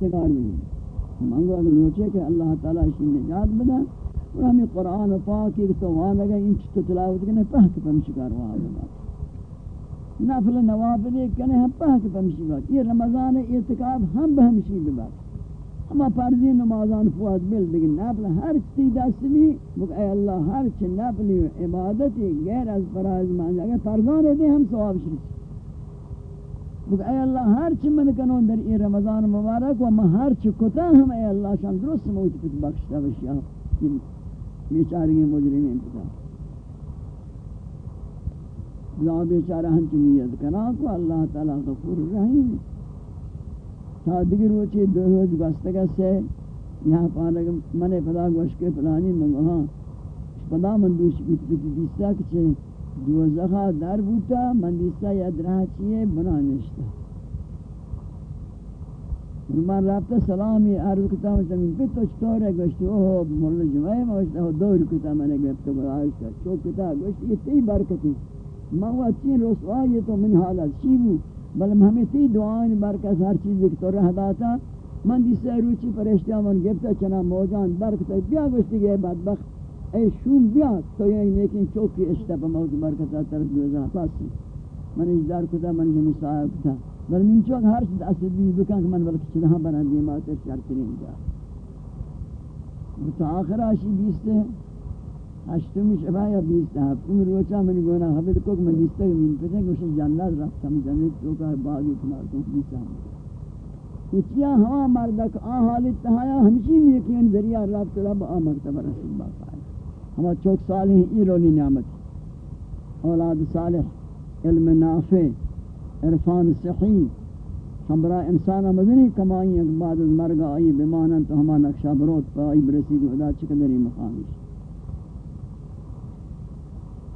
سگار بھی منگو اگر نوچے کہ اللہ تعالیٰ اسی نجات بدا اور ہمیں قرآن پاک ایک تو وہاں لگا ان چھ تو تلاوت کرنے پہت پمشکار وہاں بدا نفل نوافل کنے ہم پہت پمشکار یہ رمضان اعتقاب ہم بہمشی بدا اما فرضی نمازان فواد بل دیکھ نفل ہر چیز دست بھی، بک اے اللہ، ہر چیز نفلی عبادتی غیر از فرائض مانجا۔ اگر فرضان دے ہم ثواب شریف بک اے اللہ، ہر چی من کنون در این رمضان مبارک و من ہر چی کتا ہم، اے اللہ، شان درست موت کت بخشتا بشیا. بیچارگی مجرمین پتا بلا بیچارہ ہم چی نیت کنا کو اللہ تعالی غفور رحیم. تا دیگر روچی دو روز گستگا سے یہاں پانک من پدا گوشک پلانی منگو ہاں پدا من دوش بیت بیت دیستا کچھ دوزخا در بوتا من دیستا یا درہ چیئے بنا نشتا. من رابطہ سلامی عرض کتا ہوں زمین پہ تو چطور ہے؟ گوشتی اوہ مولا جمعی موشتا ہو دور کتا میں نے گفتا گوشتا چو کتا گوشتی یہ تی برکتی. من رسوائی تو من حالت چی بو بل ہمیں تی دعائیں برکت ہر چیز ایک تو رہ داتا. من دیستا روچی پرشتیاں من گفتا چنا موجان برکتا بیا گوشتی گئے بدبخت. ای شوم بیا تو یعنی نیکین چوکی اشتا پا موت برکتا طرف دوزا پاسی من اجدار کتا من جمی صاحب کتا بل من چوک ہر شد اصد بھی بکن کہ من بلکہ چنہا بنا دیمات شرطرین جا تو آخر آشی بیستے ہشتمی شبہ یا بیستے ہفتمی روچا من گونا حبیل کوک من دیستے کہ من پتے کہ اسے جنت رفتم جنت چوکا باغی کنار کن بیسا ہم اتیا ہوا مردک آن حالت تہایا ہمشی نیکین ذریعہ رابط رب آن مرتبہ رسول باقا ہما چوک صالح ای رونی نعمت اولاد صالح علم نافع عرفان صحیح ہمرا انسان مدنی کمائی ایک بعد از مرگ آئی بمانا تو ہما نقشہ بروت پا آئی برسی کو خدا چکدری مقامیش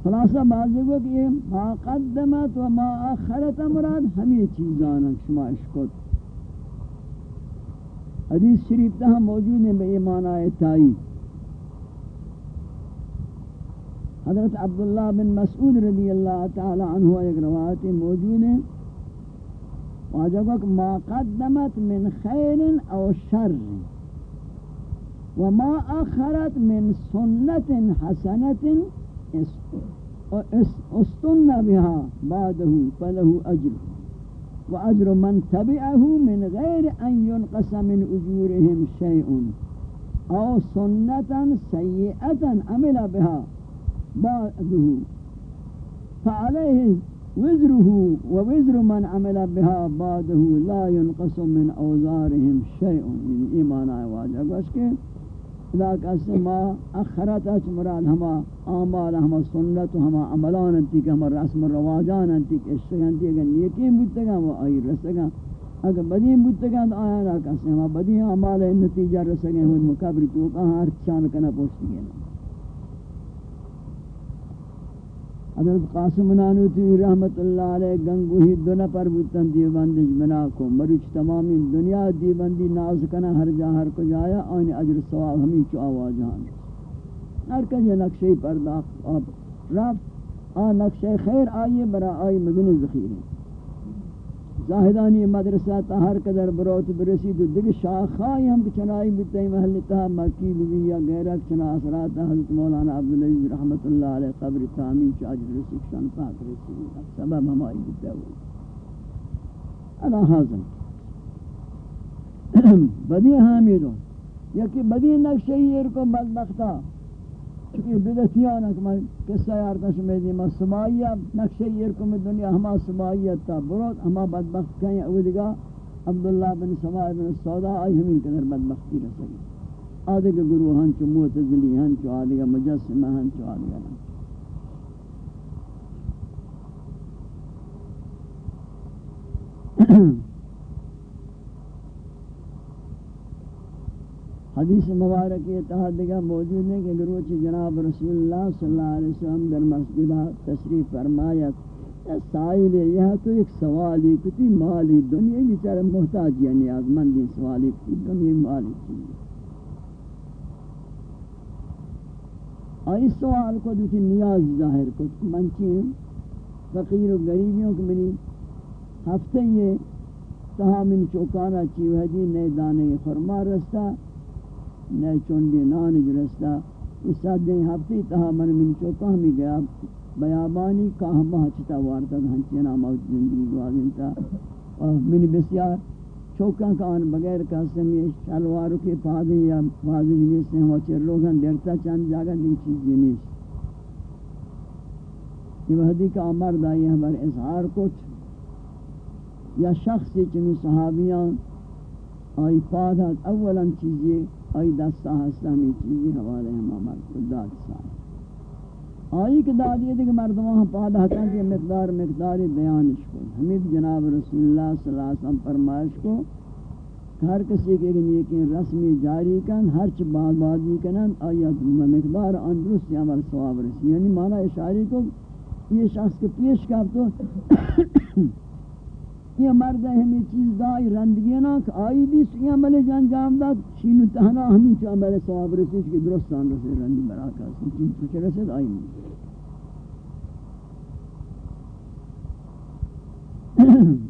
خلاصہ بازی کو کہ ما قدمت و ما آخرت مراد ہمیں چیزانا شما اشکت حدیث شریف تہا موجود ہیں بے ایمان آئے تائید حضرت عبداللہ بن مسعود رضی اللہ تعالی عنہ ایک روایت موجود ہے۔ واجبک ما قدمت من خیر أو شر وما آخرت من سنت حسنت استن بها بعده فله اجر واجر من تبعه من غير ان ينقص من اجورهم شيء أو سنتا سيئه عمل بها۔ بعده فعليه وزره ووزر من عمل بها بعده لا ينقص من اوزارهم شيء. من ایمان آئے گوش کے. اذا کسی ما اخرت اچ مراد ہما آمال ہما سنت، ہما عملان انتی کہ ہما رسم رواجان انتی کہ اشتگا انتی اگر نیکی بودتگا وہ آئی رسگا اگر بدی بودتگا تو آیا نا کسی ہما بدی عمال نتیجہ رسگا ہوں مقابر تو کہاں ہر چان کنا پوچھتی گئے حضرت قاسم نانوتی رحمت اللہ علیہ گنگوہی دو نفر بودتن دیوبندش بنا کو مروچ تمامی دنیا دیوبندی ناز کنا ہر جا ہر کو جایا آن عجر سواب ہمیں چو آوازان ہر یہ نقشہ پرداخت رفت، آن نقشہ خیر آئیے برا آئی مدن ذخیرے زاہدانی مدرسہ تا ہر قدر بروت برسی تو دیکھ شاخائی ہم چنائی بتائی محل تا مکی بھی یا غیرک چنا اثرات حضرت مولانا عبدالعزیز رحمت اللہ علیہ قبر تامی چاج رسی شان پاک رسی سبب ہمائی بتا ہوئی. انا حاضر. بدی حامیدون یکی بدی نقشہی ارکو بدبختہ چونکہ بدتیانا کہ میں قصہ یارتا شمیدی ما سمائیہ نقشہ یرکم دنیا ہما سمائیت تا برود ہما بدبخت کہیں اودگا عبداللہ بن سمائی بن سودا آئی ہمین قدر بدبختی رسلی آدھگا گروہ ہن ہنچو موتزلی ہنچو آدھگا مجسمہ ہن چ آدھے ہنچو آدھگا ہنچو حدیث مبارک یہ تحدگا موجود ہے کہ گروچ جناب رسول اللہ صلی اللہ علیہ وسلم در مسجدہ تشریف فرمایت سائل یہ تو ایک سوالی کتی مالی دنیا بیچارہ محتاج یا نیاز مندی سوالی، کتی دنیا مالی چیز آئی سوال کو دوتی نیاز ظاہر کو منچی فقیر و غریبیوں کو منی؟ ہفتے یہ تہا من چوکانا چیو حدی نئے دانے خرما رستا نئے چوندی نانج رستا اس ساتھ دیں ہفتی تہا من من چوکا ہمی گیا، بیابانی کا ہمہ چتا وارتا گھنچینا موت زندگی گوازن تا۔ من بسیار چوکاں کا آن بغیر کاسم یہ شلوارو کے پادے یا پادے جنیس سے ہوا چر لوگاں دیرتا چند جاگا دن چیز جنیس یہ وحدی کا عمر دائی ہمارے اظہار کچھ یا شخصی چمی صحابیاں، آئی پادہ اولا چیزی آئی دستا ہستا ہمیں چیزی حوالے ہم عمر کو داد سائے آئی کہ دادی دیکھ مردمان ہم پادا ہتا کہ مقدار مقداری بیانش کو۔ حمید جناب رسول اللہ صلی اللہ علیہ وسلم فرمائش کو ہر کسی کے نیکی رسمی جاری کن، ہر چ بعد بازی کنن آیت مقدار اندرست عمل ثواب رسی۔ یعنی معنی اشاری کو، یہ شخص کے پیش کر تو یہ مرد ہمیں چیز دائی رندگی نا کہ آئی بھی سی عمل جانجام دا چینو تہنا ہمیں چو عمل ثواب رسی کہ درستان رسی رندی براکہ سی چین پوچھ رسید، آئی نہیں۔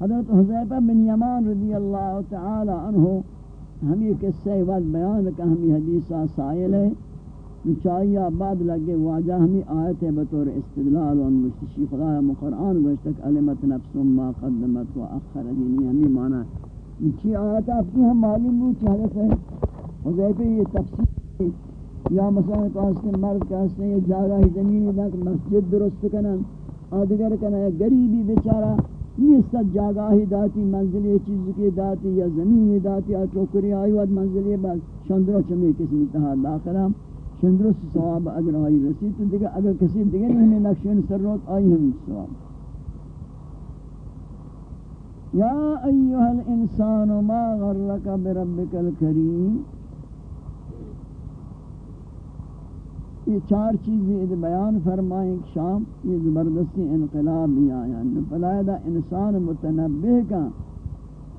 حضرت حضیفہ بن یمان رضی اللہ تعالی عنہ، ہمیں قصہ وقت بیان کا ہمیں حدیثہ سائل ہے۔ چاہیے بعد لگے، واجہ ہمیں آیت ہے بطور استدلال و مشتشی خدا مقرآن گوشتک علمت نفس ما قدمت و اخر دینی ہمیں مانا ہے۔ چی آیت آپ کی ہم معلوم ہو چاہت ہے؟ حضیفہ یہ تفسیر یا مثلا کہاستے مرد کہاستے یہ جاگہ زمین دا مسجد درست کنن، آدگر کنن گریبی بیچارہ، یہ سب جاگاہی داتی، منزلی چیز کی داتی، یا زمین داتی، یا چوکری آئی ود منزلی بس شندرو چمی کسی تہا داخلہ شندرو سے ثواب اجر آئی رسید، تو دیکھا اگر کسی دیگر نہیں ہمیں نقشین سر روت آئی ہمیں ثواب یا ایوہ الانسان ما غرک بربک الكریم یہ چار چیزیں بیان فرمائیں شام یہ زبردستی انقلاب بھی آیا۔ پلائدہ انسان متنبہ کا۔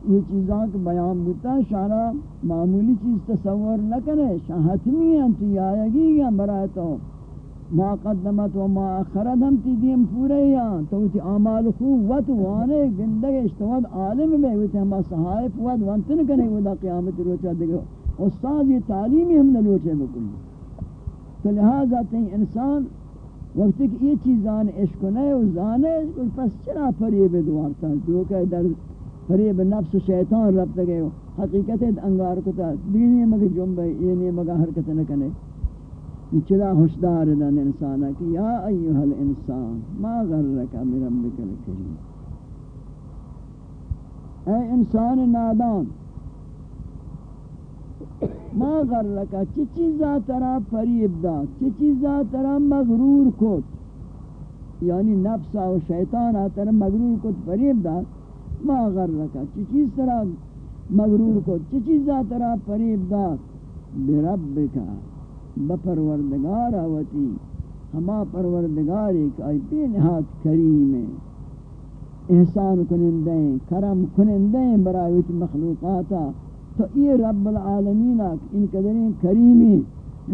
یہ چیزاں کے بیان بتا شارع معمولی چیز تصور نہ کرے شاہ حتمی ہیں تو یہ آئے گی یا برائے تو. ما قدمت و ما اخرت ہم تی دیم پورے ہیں. تو تی اعمال خوب وط وانے گندگ اشتواد عالم میں ہوتے ہم صحائف ود وانتن کنے ودا قیامت روچہ دیکھو. استاد یہ تعلیمی ہم نے روچے بکلی. تو لہذا تین انسان وقتی کہ یہ چیزان عشق نہیں و زانے پس چرا فریب دوارتا جو کہ در فریب نفس و شیطان ربط گئے حقیقت انگار کتا دینی مگا جنبے یہ نہیں مگا حرکت نکنے چلا ہوشدار دن انسانا کہ یا ایوہ الانسان، ما غرکا بربک الکریم۔ اے انسان نادان، ما غرکا چی چیزا ترا فریب دا، چی چیزا ترا مغرور کت۔ یعنی نفسا و شیطانا ترا مغرور کت، فریب دا۔ ما غرکا چی چیز ترا مغرور کت چی چیزا ترا فریب دا بربکا بپروردگار آوتی، ہما پروردگار ایک آئی بے نہات کریم احسان کنندیں کرم کنندیں برایوت مخلوقاتا تو یہ رب العالمین ان قدریں کریمی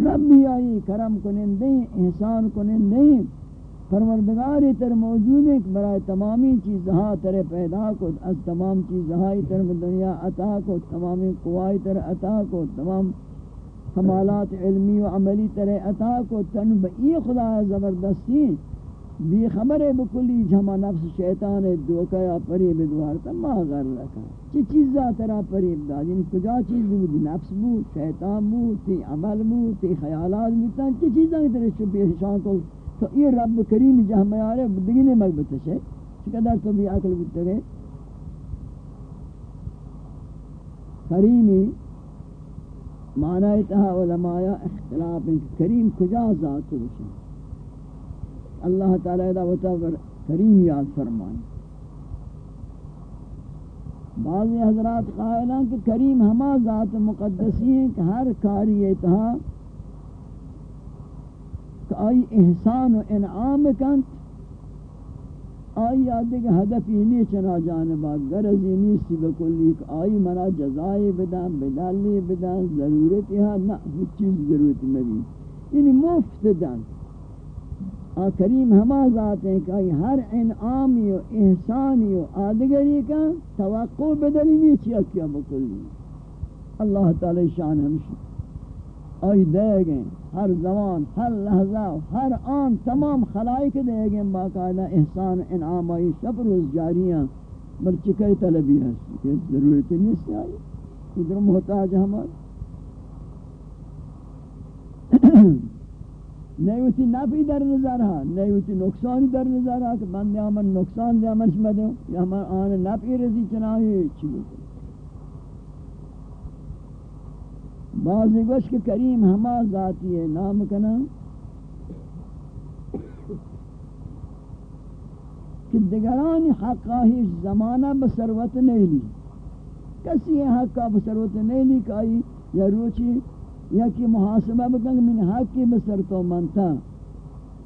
ربی آئی کرم کنندیں احسان کنندیں پروردگاری تر موجود ہے برای تمامی چیزہا تر پیدا کو از تمام چیزہائی تر دنیا عطا کو تمامی قوائی تر عطا کو تمام کمالات علمی و عملی تر عطا کو تن بئی خدا زبردستی بھی خبر ہے بکلی جمع نفس شیطان دوکہ یا پریب دوارتا ما غر رکھا۔ چی چیزا ترا پریب دا یعنی کجا چیز بود؟ نفس بود، شیطان بود، تی عمل بود، تی خیالات بود چی چیزا ترا شبی کو تو یہ رب کریم جہم یارے بدگینے مقبتش ہے چقدر تو بھی عقل بودتا گئے کریمی معنی تہا علماء اختلاف کریم کجا ذات ہوشن اللہ تعالی دا وتا کریم یاد فرمائیں بعض حضرات قائلان کہ کریم ہما ذات مقدسی ہیں کہ ہر کاری اتہا کہ آئی احسان و انعام کنت آئی یادے کہ ہدف ہی نہیں چنا جانبا گرزی نیستی بکلی کہ آئی منا جزائی بدن، بدلی بدن ضرورت یہاں نہ چیز ضرورت میں یعنی مفت دن۔ آ کریم ہما ذات ہیں کہ آئی ہر انعامی و احسانی و آدگری کا توقع بدلی نہیں چیا کیا بکلی اللہ تعالی شان ہمشی۔ آئی دے گئے ہر زمان، ہر لحظہ ہر آن تمام خلائق دے گئے باقاعدہ احسان، انعام آئی سب روز جاریاں برچکے طلبی ہے ضرورت نہیں سے آئی، ادھر محتاج ہمارے نیوتی نفی در نظر ہا، نیوتی نقصانی در نظر ہا، کہ بندے آمن نقصان دے آمن شما یا ہمیں آن نفی رضی چناہی چی بکن بعضی گوش کہ کریم ہما ذاتی ہے نام کنا کہ دگرانی حقا ہی زمانہ بسروت نہیں لی کسی حقا بسروت نہیں لی کہ آئی یا روچی یا کہ محاسبہ بکنگ من حقی بسر تو منتا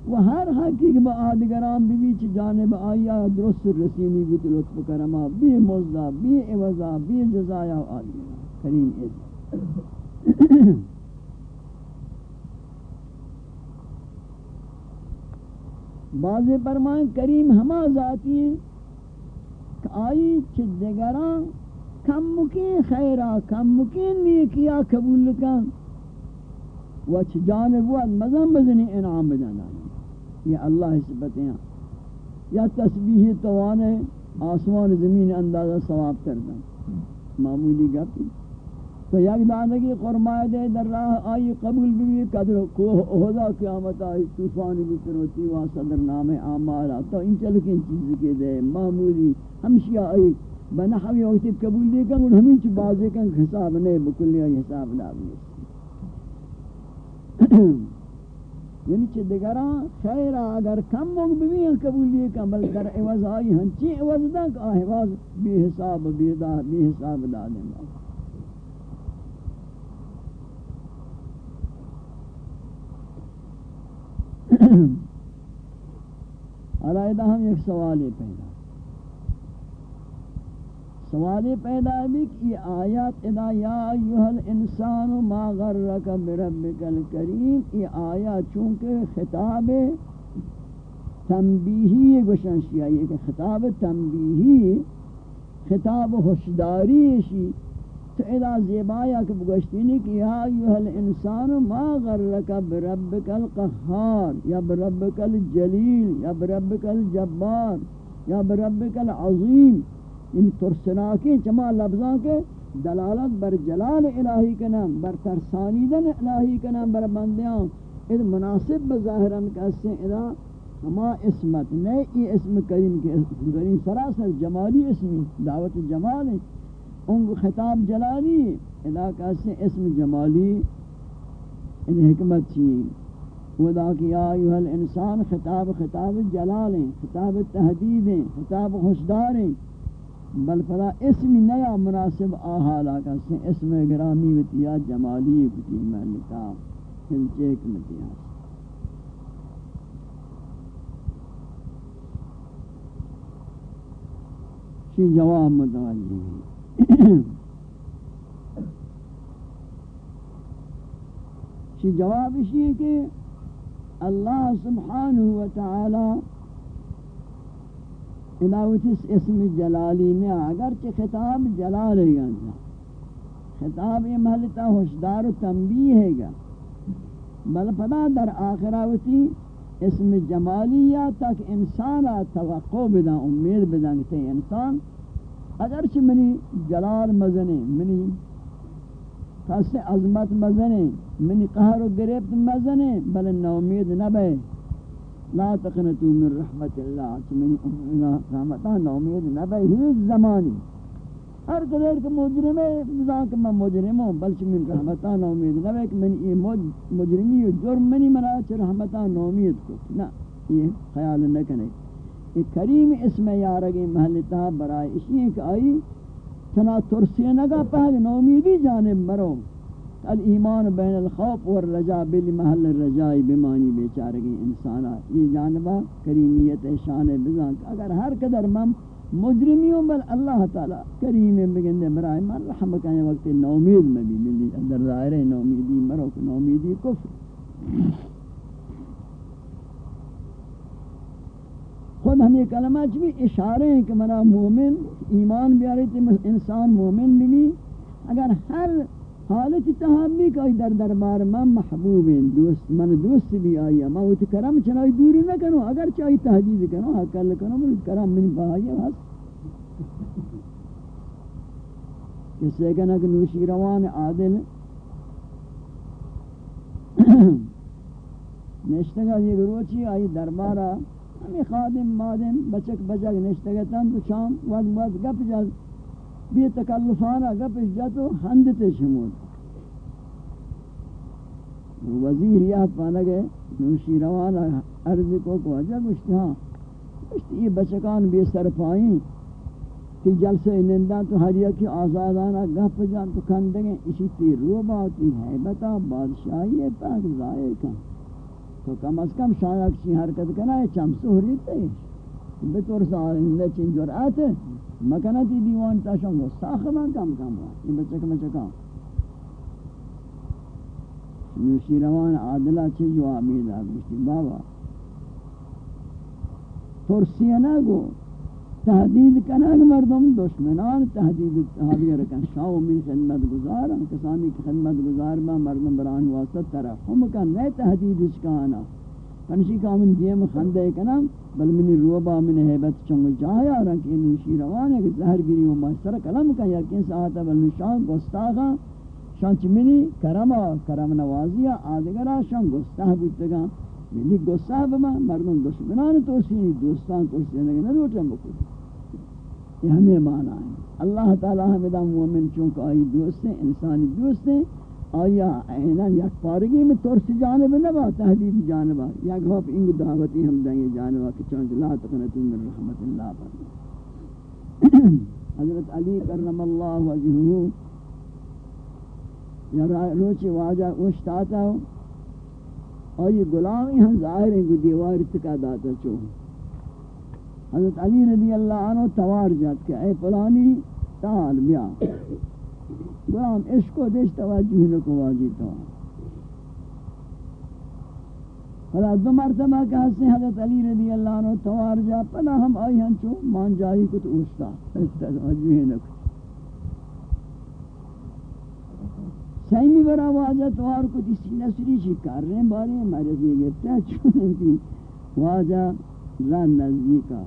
و ہر حقی کہ با آدگران بھی بیچ جانب آیا درست رسینی بیت لطف کرما بی مزدہ بی عوضہ بی جزایا و آدگران. کریم ایز بعض فرمائیں کریم ہما ذاتی ہیں کہ آئی چھ دگران کم مکین خیرہ، کم مکین نیکیا قبول کن وچ جانب واد مزم بزنی انعام بدن یہ اللہ حسبتیں ہیں یا تسبیح توانے آسمان زمین اندازہ ثواب کردن۔ معمولی گپی تو یک دانگی قرمائے دے در راہ آئی قبول بھی قدر کوہ اہدا قیامت آئی طوفانی بکنوتی وہاں صدر نام آمالا تو ان چلکیں چیز کے دے معمولی ہمشیہ آئی بنحوی وقتی قبول دے کن اور ہمیں چھ بازے کن حساب نہیں بکلی آئی حساب نہیں یعنی چھ دگران خیر اگر کم موگ ببین قبولی کم بل در عوض آئی ہنچی عوض دا کہ آہواز بی حساب بی بی حساب دا دیں گا علائدہ ہم ایک سوالی پیدا سوالی پیدا بھی کہ یہ آیات ادا یا ایوہ الانسان ما غرک بربک الکریم، یہ آیات چونکہ خطاب تنبیہی گوشن شیعہ یہ کہ خطاب تنبیہی خطاب حشداری شی تو ادا زیبایا کہ بگوشتینی کہ یا ایوہ الانسان ما غرک بربک القہار یا بربک الجلیل یا بربک الجبار یا بربک العظیم ان ترسناکی چما لفظاں کے دلالت بر جلال الہی کا نام بر ترسانیدن الہی کا نام بر بندیاں اد مناسب بظاہرن کسے ادا ہما اسمت نئے ای اسم کریم کے کریم سراسر جمالی اسمی دعوت جمال ہے ان خطاب جلالی ادا کسے اسم جمالی، ان حکمت چیئے ودا کہ یا ایوہ الانسان، خطاب خطاب جلال ہیں، خطاب تحدید ہیں، خطاب خوشدار ہیں۔ بل فلا اسم نیا مناسب آحالا کا اسم گرامی وتیا جمالی وتی ملکا چیک متیا شی جواب متوجہ ہیں۔ شی جواب اسی ہے کہ اللہ سبحانہ و تعالی اداوتس اسم جلالی نے اگرچہ خطاب جلال ہے گا خطاب یہ محلتا ہوشدار و تنبیہ ہے گا۔ بل پدا در آخراوتی اسم جمالیہ تک انسان توقع بدا، امید بدا کہ انسان اگرچہ منی جلال مزنے، منی خاص عظمت مزنے منی قہر و گریبت مزنے بل نومید نبے لا تقنطوا من رحمت اللہ چمن رحمتان امید نہ بہ ہیچ زمانی. ہر قدر کہ مجرم ہے نظام کہ میں مجرم ہوں بلکہ من رحمتان امید نہ بہ کہ من یہ مجرمی و جرم منی منا چ رحمتان امید کو نہ یہ خیال نہ کرے یہ کریم اسم یارگی محلتا برائے اسی کہ آئی، چنا ترسی نگا پہلے نومیدی جانب مرو الایمان بین الخوف والرجاء بل محل الرجاء بمانی بیچارگی انسانا. یہ جانبہ کریمیت شان بزان. اگر ہر قدر من مجرمیوں بل اللہ تعالی کریم بگندے برائے من رحم کہیں وقت نومید میں بھی ملی. اندر ظاہر نومیدی مرو نومیدی کفر. خود ہم یہ کلمہ بھی اشارے ہیں کہ منا مومن ایمان بیاری تھی انسان مومن بھی اگر ہر حالت تحامی کوئی در دربار من محبوب ہیں دوست، من دوست بھی آئی میں وہ کرم چنائی دوری نہ کروں اگر چاہی تحدید کروں حقل کروں من کرم من بائی ہے کس سے کہنا کہ نوشی روان عادل، نشتگا یہ گروچی آئی دربارہ ہمیں خادم مادم، بچک بچک نشتگا تن تو شام ود ود گپ جا بی تکلفانا گپ جا تو ہندتے شمود وزیر یاد پانا گئے، نوشی روانا عرض کو کو اجا گوشتی ہاں گوشتی یہ بچکان بے سر پائیں۔ تی جلسے نندہ تو ہر یکی آزادانا گپ جان تو کندگیں، اسی تی رو باتی ہے بتا بادشاہی پاک زائے کن۔ تو کم از کم شاید کسی حرکت کنا ہے چم سہری تے بطور سارندہ چین جرعات مکنہ تی دیوان تاشان گو ساخمان کم کم ہوا یہ بچہ کم چکا نوشی روان عادلہ چھ جوابی دا بشتی بابا ترسیہ نہ گو تحدید کنگ مردم دشمنان تحدید تحدید رکن شاو من خدمت گزار کسانی کی خدمت گزار با مردم بران واسطہ ترحم کن. نئے تحدید اشکانا پنشی کا من دیم خندے کنم، بل منی روبا من حیبت چنگ جایا رنک انوشی روان ہے کہ زہر گری و ماشتر کلم کن یقین ساعتا بل نشان گستاغا شانچ منی کرم کرم نوازیا، آدگرا شان گستاغ بودتگا. ملی گستاغ بما، مردم دشمنان توسی دوستان توسی نگے نروٹا بکلی یہ ہمیں معنی ہے۔ اللہ تعالی ہمیں دا مومن چونکہ آئی دوست ہیں، انسانی دوست ہیں آیا اینان یک پارگی میں ترس جانب نبا تحدید جانبا۔ یک ہوپ انگ دعوتی ہم دیں جانبا کہ چونکہ لا تقنتو من رحمت اللہ پر۔ حضرت علی کرم اللہ وجہو یا روچی واجہ اشتاتا ہو آئی غلامی ہم ظاہر ہیں کہ دیوار تکا داتا چوہوں حضرت علی رضی اللہ عنہ توار جات کہ اے فلانی، تعال بیا۔ غلام عشق و دیش توجہ نکو واجی تو. فلا دو مرتبہ کہ حسن حضرت علی رضی اللہ عنہ توار جا پدا ہم آئی ہن چو مان جائی کت اوستا. توجہ نکو. سیمی برا واجہ توار کو تیسی نسری چی کر رہے ہیں باری مرض یہ گفتا چون تھی واجہ رن نزدیکا.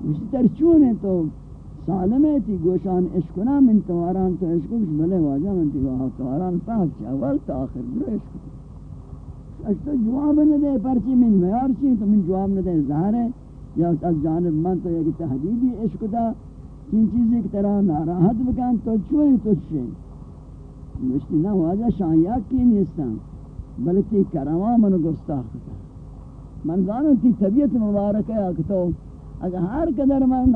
اسی تر چونے تو سالمے تھی گوشان عشقنا من تواران تو عشق کچھ بلے واجہ من تھی وہاں تواران پاک چا اول تا آخر برو عشق اچھ تو جواب نہ دے پرچی من میار چی تو من جواب نہ دے ظاہر ہے یا از جانب من تو یک تحدیدی عشق دا. چین چیزی کی طرح ناراحت بکن، تو چوئی تو چھے مشتی نہ واجہ شاہیات کی نیستان بلکہ کرمان من گستاخ کتا من زانو تی طبیعت مبارک ہے کہ تو اگر ہر قدر من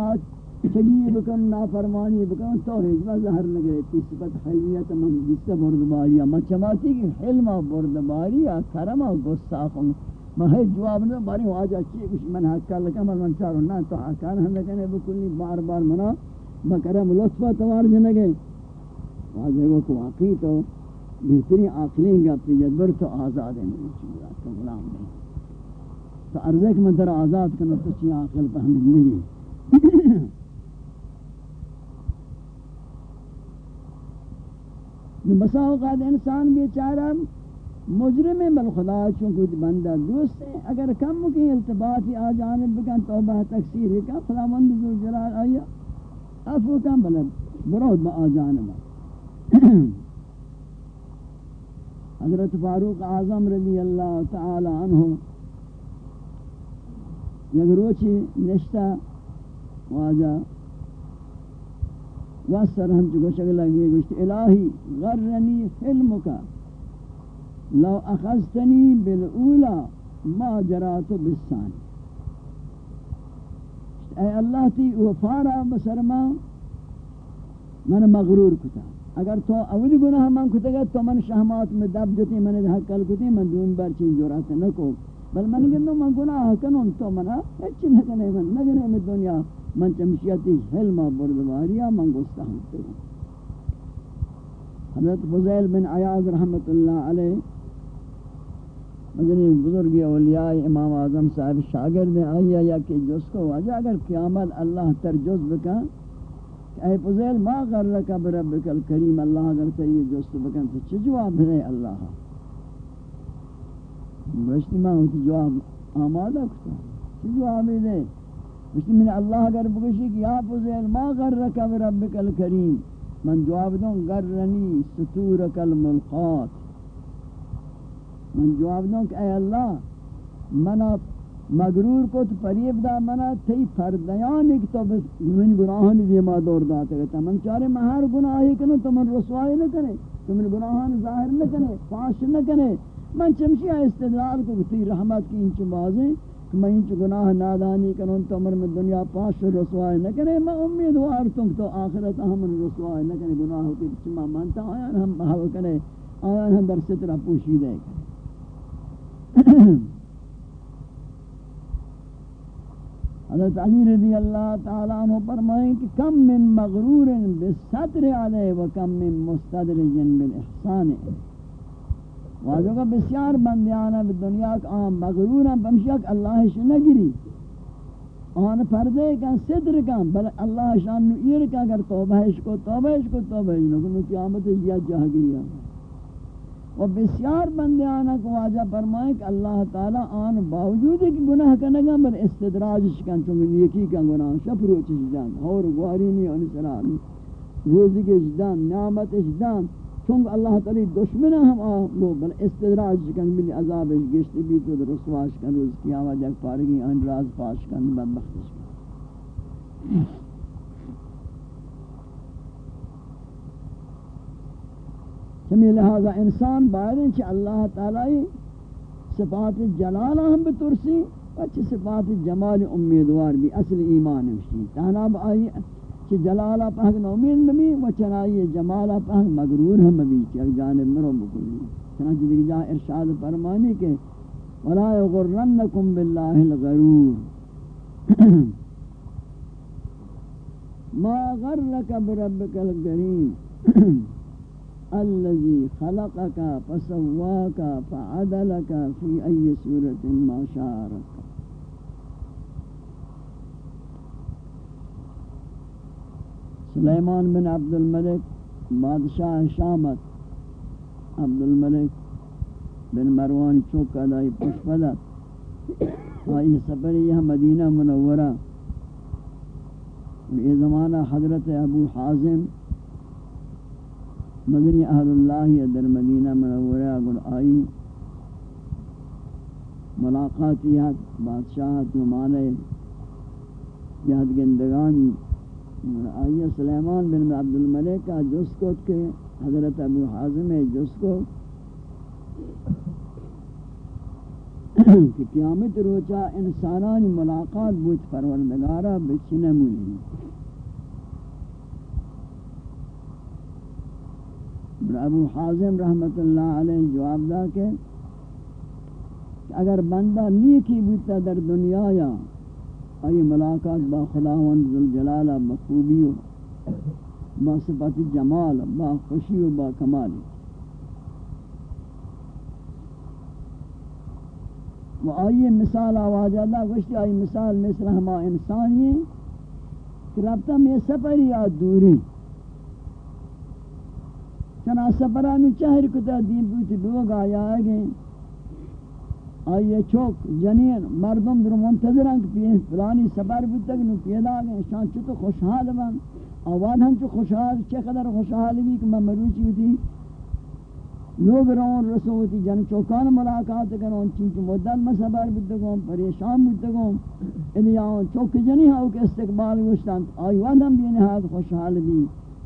چگی بکن، نافرمانی بکن تو ہجوہ جی زہر نگرے تی صفت حلیت من جس بردباری من چماتی کہ حلم بردباری ہے کرم گستاخم من ہے جواب نہ باری واجہ چیئے کچھ من حق کر لکا من چارو نا تو حقان ہم لکنے بکلی بار بار منا بکرم لطفہ توار جی جنگے واجہ کو واقعی تو بہترین عقلیں گا پی جدبر تو آزاد ہے میری چیزا تو غلام نہیں تو عرض ہے کہ میں در آزاد کرنا تو چی عقل پر ہمیں نہیں بسا اوقات انسان بیچارہ مجرم ہے بل خدا چونکہ بندہ دوست ہے۔ اگر کم کی التباطی آ جانب بکن، توبہ تکسیر ہے۔ کہ خدا مند ذو جلال آیا؟ افو کم بلد برود با آ جانب حضرت فاروق اعظم رضی اللہ تعالی عنہ یک روچی نشتا واجہ واسر ہم چکو شکل لگوئے گوشت الہی، غرنی حلمکا لو اخذتنی بالاولا ما جراتو بالثانی۔ اے اللہ تی وفارا بسرما من مغرور کتا۔ اگر تو اولی گناہ من کتا گا، تو من شہمات میں دب جتی، من حق کل کتی، من دون بار چین جرات نکو۔ بل من گندو من گناہ کنون تو منا اچھی نکنے من نگنے میں دنیا۔ من چمشیتی حلم بردواریا من گستہ ہمتے ہیں حضرت فضیل بن عیاض رحمت اللہ علیہ، مدنی بزرگی اولیاء امام اعظم صاحب شاگرد ہیں آئیا یا کہ جس کو وجہ اگر قیامت اللہ تر جز بکن، کہ اے پزیل ما غرک بربک الکریم، اللہ اگر تر یہ جست بکن، تو چھ جواب دے اللہ؟ مشتی ماں ہوتی جواب آمادہ کتا؟ چھ جواب دے؟ مشتی من اللہ اگر بکشی کہ یا پزیل ما غرک بربک الکریم. من جواب دوں گرنی ستورک الملقات. من جواب دوں کہ اے اللہ، منا مغرور کو تو پریب دا، منا تھی پردیان ایک تو من گناہان دیما دور داتا گتا من چارے مہار گناہی کنو تو من رسوائی نہ کرے، تو من گناہان ظاہر نہ کرے فاش نہ کرے۔ من چمشی استدلال کو، تی رحمت کی انچ بازیں۔ کہ میں انچ گناہ نادانی کنوں تو من میں دنیا پاش رسوائی نہ کرے میں امیدوار تم تو آخرت ہم رسوائی نہ کرے گناہ کی چما مانتا آیا ہم بہاو کرے آیا ہم در سترہ پوشیدہ کرے حضرت علی رضی اللہ تعالیٰ عنہ فرمائیں کہ کم من مغرور بستر علیہ و کم من مستدرج بالاحسان واجہ کا بسیار بندیانا دنیا کا آن مغرور ہیں بمشک اللہ شنگری آن پردے کا صدر کا بل اللہ شان نو ایر کا، اگر توبہ اس کو، توبہ اس کو، توبہ اس کو قیامت یا جہگری آن و بسیار بندے آنا کو واجہ فرمائے کہ اللہ تعالی آن باوجود ہے کہ گناہ کنگا بل استدراج شکن چونکہ نیکی کا گناہ شپ روچ شدان اور گواری نہیں آنی سرار روزی کے شدان نعمت شدان چونکہ اللہ تعالی دشمنہ ہم آلو بل استدراج شکن بلی عذاب گشت بھی تو رسواش کن، روز قیامت یک پارگی آن راز پاش کن، بدبخت شکن چمی لہذا انسان باید کہ اللہ تعالی صفات جلال ہم بترسی وچ صفات جمال امیدوار بھی اصل ایمان ہمشی تہنا بائی کہ جلالہ پاک نومین بمی و چنائی جمالہ پاک مغرور ہم بھی کہ ایک جانب مرو بکلی چنانچہ دیکھ جا ارشاد فرمانی کہ وَلَا يَغُرَّنَّكُمْ بِاللَّهِ الْغَرُورِ۔ مَا غَرَّكَ بِرَبِّكَ الْغَرِيمِ الذي خلقك فسواك فعدلك في أي سورة ما شارك سلیمان بن عبد الملک بادشاہ شامت عبد الملک بن مروان چوک ادائی پشپدت آئی سفری یہ مدینہ منورہ. یہ زمانہ حضرت ابو حازم مدنی اہل اللہ در مدینہ منورہ اگر آئی. ملاقاتیات بادشاہت نمانے یاد گندگانی آئیہ سلیمان بن عبد الملک کا جس کو کہ حضرت ابو حازم ہے جس کو کہ قیامت روچا انسانانی ملاقات بوچ پروردگارہ بچنے مولی ابو حازم رحمت اللہ علیہ جواب دا کہ اگر بندہ نیکی بوتا در دنیا یا ای ملاقات با خداوند ذوالجلال بخوبی و با صفت جمال با خوشی و با کمال. و آئی مثال آواجہ دا گوشتی، آئی مثال مثل ہما انسانی کہ ربطہ میں سفر یا دوری. چنا سفرانی چہر کتا دین بوتی لوگ آیا آگے آئیے چوک جنین مردم در منتظر ہیں کہ پیئے فلانی سفر بوتا کہ نو پیدا آگے شان چھو خوشحال بان آواد ہم چو خوشحال، چے قدر خوشحال بھی کہ میں مروچی ہوتی۔ لوگ رون رسو ہوتی، جن چوکان ملاقات کروں چنچ مدد میں سفر بوتا گوں پریشان بوتا گوں ادھے آؤں چوک جنی ہاں کہ استقبال گوشتان آئیواد ہم بھی نہاد خوشحال بھی۔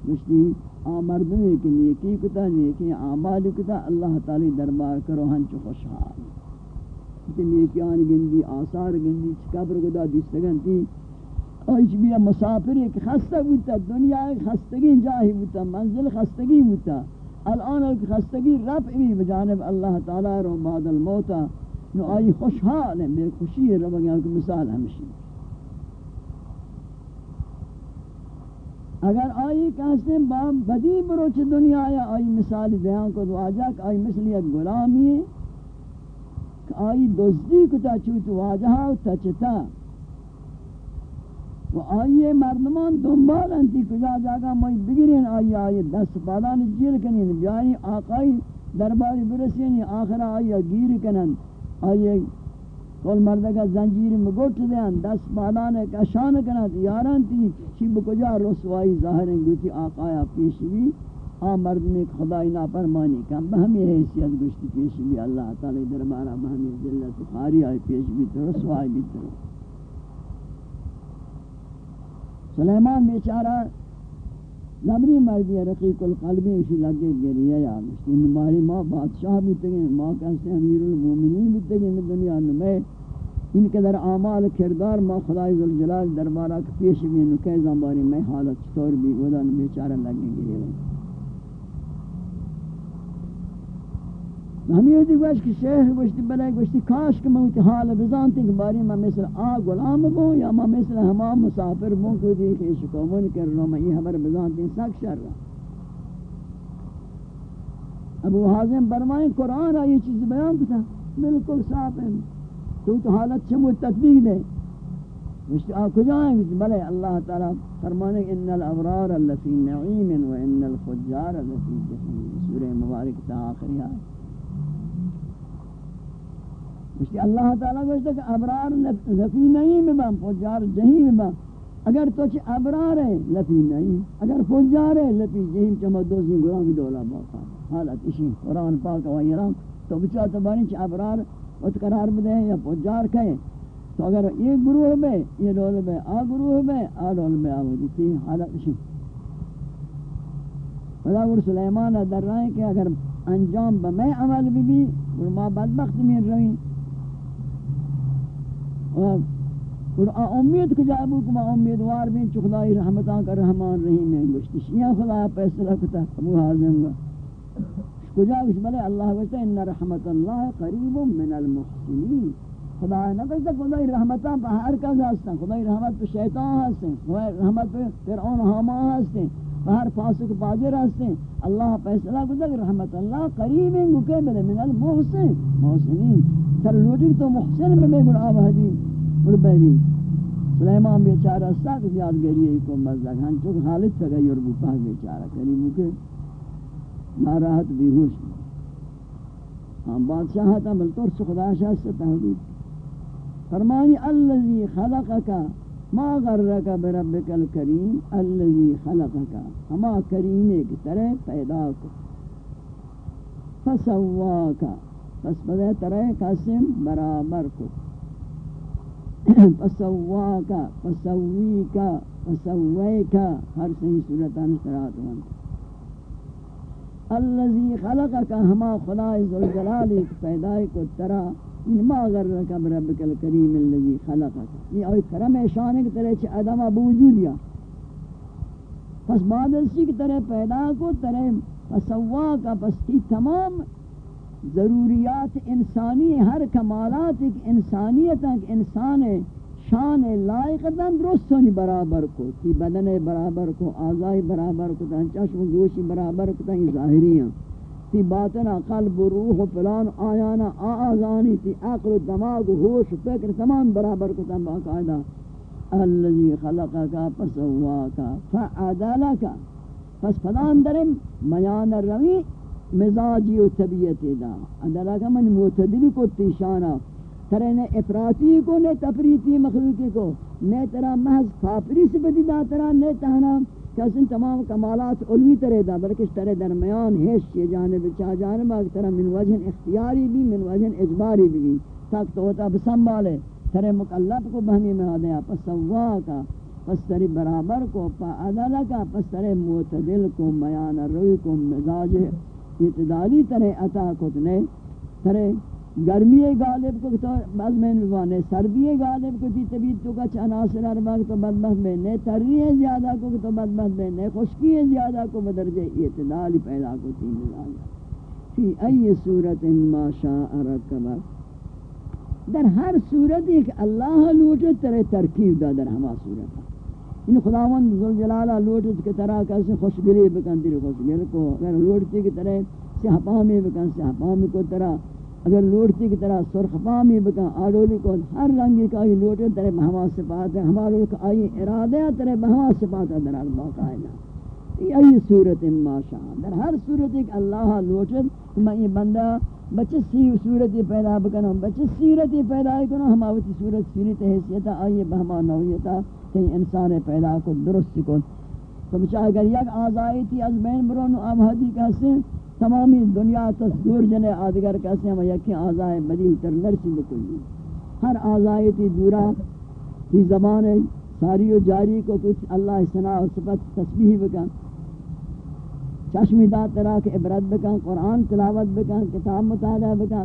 گوشتی آمردنے کی نیکی کتا، نیکی آمال کتا۔ اللہ تعالی دربار کرو ہنچ خوشحال۔ تی نیکیان گندی آثار گندی چکبر گدا دیستگن تی آئیچ بیا مسافر ایک خستہ بوتا دنیا ایک خستگی جاہی بوتا منزل خستگی بوتا الان ایک خستگی رفع بھی بجانب اللہ تعالی رو بعد الموتا نو آئی خوشحال ہیں بے خوشی ہے رب کہ مثال ہمشی اگر آئی کہتے ہیں با بدی بروچ دنیا آیا آئی مثال دیان کو دعا جا کہ آئی مثل یک غلامی ہے آئی دزدی کتا چوت واجہا تچتا و آئیے مردمان دنبال انتی کجا جاگا مائی بگرین آئی آئی دست پادان جیل کنین بیانی آقای درباری برسینی آخر آئی گیر کنن. آئی کل مردگا زنجیر مگوٹ دیں دست پادان ایک اشان کنن. یاران تی چی بکجا رسوائی ظاہرین گوچی آقایا پیش بھی آ مرد میں خدای نافرمانی کم بہمی حیثیت گوشتی پیش بھی اللہ تعالی دربارہ بہمی ذلت خاری آئی پیش بھی تو رسوائی بھی تو سلیمان بیچارہ نبری مردی رقیق القلبی اسی لگے گریہ یا مشتی نماری ماں بادشاہ بھی تگیں ماں کہتے ہیں امیر المومنین بھی تگیں میں دنیا میں ان کے در اعمال کردار، ماں خدای ذوالجلال دربارہ پیش بھی نکے، زمباری میں حالت چطور بھی ودن بیچارہ لگے گریہ ہمیں یہ گوش کہ شیخ گوشتی بلے گوشتی کاش کہ میں حال بزانتی کہ باری میں مثل آ غلام بوں یا میں مثل ہما مسافر بوں کو دی خیش کو من کر رہا میں یہ حبر بزانتی سک شر رہا ابو حازم برمائیں قرآن رہا یہ چیز بیان کتا۔ بالکل صاف ہے۔ تو تو حالت چمو تطبیق دے۔ گوشتی، آ کجائیں گوشتی، بلے اللہ تعالی فرمانے ان الابرار اللفی نعیم و ان الفجار اللفی جہیم سورہ مبارک تا آخری آئے مشتی اللہ تعالیٰ گوشتا کہ ابرار لفی نہیں بم فجار جہیم بم اگر تو چھ ابرار ہے لفی نہیں۔ اگر فجار ہے لفی جہیم چما دوزی گرام دولا باقا۔ حالت اسی قرآن پاک و ایران۔ تو بچا تو بانی چھ ابرار وقت قرار بدے یا فجار کہیں تو اگر یہ گروہ بے یہ دول بے آ گروہ بے آ دول بے آ تھی، حالت اسی خدا ور سلیمان در رہے کہ اگر انجام بمیں عمل بھی بھی، اور ما بدبخت میں رویں اور امید کو جابو کہ میں امیدوار بھی چخدائی رحمتان کا رحمان رحیم ہے گوشتی شیعہ خدا پیسلہ کتا ابو حازم گا کجا گوشت بلے اللہ گوشتا ان رحمت اللہ قریب من المحسنین خدا نہ کہتا خدای رحمتان پہ ہر کس ہستن خدای رحمت پہ شیطان ہستن خدای رحمت پہ فرعون حامان ہستن ہر فاسق فاجر ہستن اللہ فیصلہ کو کہ رحمت اللہ قریب ہیں کہ من المحسن، محسنین۔ تر لوٹی تو محسن میں گناہ بہدی مربع بھی سلیمان بیچارہ سخت زیاد گریے کو مزدک. ہن چک حالت تغیر بو پاک بیچارہ. یعنی کریم کے ناراحت بیہوش ہم بادشاہ تا بلطور سے خدا شاہ سے تحدید فرمانی اللذی خلقکا ما غرک بربک الکریم اللذی خلقکا ہما کریمے کی طرح پیدا کو فسواکا پس بدے طرح قسم برابر کو فسواکا، فسویکا فسویکا، ہر صحیح صورتان سرات وانتا اللذی خلقکا ہما خدای ذوالجلالی پیدای کو ترا ان ما غرک بربک الکریم اللذی خلقکا یہ اوی کرم شانے کی طرح چھ ادم بوجود یا۔ پس بعد اسی کی طرح پیدا کو، طرح فسواکا، پس تی تمام ضروریات انسانی، ہر کمالات ایک انسانیت ایک انسان شان لائق دن درست ہونی برابر کو تی بدن برابر کو، آزائی برابر کو تن چشم گوشی برابر کو تن ظاہری ہیں۔ تی باطن، قلب روح و فلان آیانا آزانی، تی عقل و دماغ و ہوش و فکر تمام برابر کو تن باقاعدہ اللذی خلقکا پسواکا فعدلکا پس فلان درم میان روی مزاجی و طبیعت دا. اندر کا من معتدل کو تیشانا. ترے نے افراطی کو نے تفریطی مخلوقی کو. نے ترا محض کافری سے بدی دا ترا نے تہنا. کسن تمام کمالات علوی ترے دا، بلکہ ترے درمیان ہیش یہ جانب، چاہ جانب اگر ترا من وجہ اختیاری بھی، من وجہ اجباری بھی. تک تو ہوتا بسنبالے ترے مکلف کو بہمی میں آدھیا پس سوا کا، پس تری برابر کو، پا عدل کا، پس ترے معتدل کو، میان روی کو، مزاج اعتدالی طرح عطا کتنے طرح گرمی غالب کو تو بعض میں نوانے سردی غالب کو تی طبیعت تو کا عناصر اربع تو بدبخت میں نے، تری زیادہ کو تو بدبخت میں نے، خشکی زیادہ کو بدرجہ اعتدال پیدا کو تی مزاج فی ای صورت ما شاء رکب۔ در ہر صورت ایک اللہ لوٹے، ترے ترکیب دا در ہما صورت۔ ان خداوند ذل جلالہ لوٹ کے طرح کیسے خوشگلی بکن تیری خوشگل کو۔ اگر لوٹتی کی طرح سہپامی بکن سہپامی کو طرح۔ اگر لوٹتی کی طرح سرخ پامی بکن، آڈولی کو ہر رنگی کا یہ لوٹے ترے بہما صفات ہے ہمارے لوگ آئی ارادہ ترے بہما صفات ہے در الباقہ یہ ای صورت ما شاء در ہر صورت ایک اللہ ہاں لوٹت میں یہ بندہ بچے سی صورت پیدا بکنو بچے سیرت پیدا کنو ہم آوتی صورت سیرت حیثیتا آئی بہما نویتا کہیں انسان پیدا کو، درست کن تو بچہ اگر یک آزائی تھی از بین برونو آبادی کہتے ہیں تمامی دنیا تصدور جنے آدگر کہتے ہیں وہ یکی آزائی بدیل تر نرسی بکلی۔ ہر آزائی تھی دورا تھی زبان ساری و جاری کو کچھ اللہ سنا و صفت تسبیح بکن۔ چشمی داد ترا کہ عبرت بکن، قرآن تلاوت بکن، کتاب مطالعہ بکن۔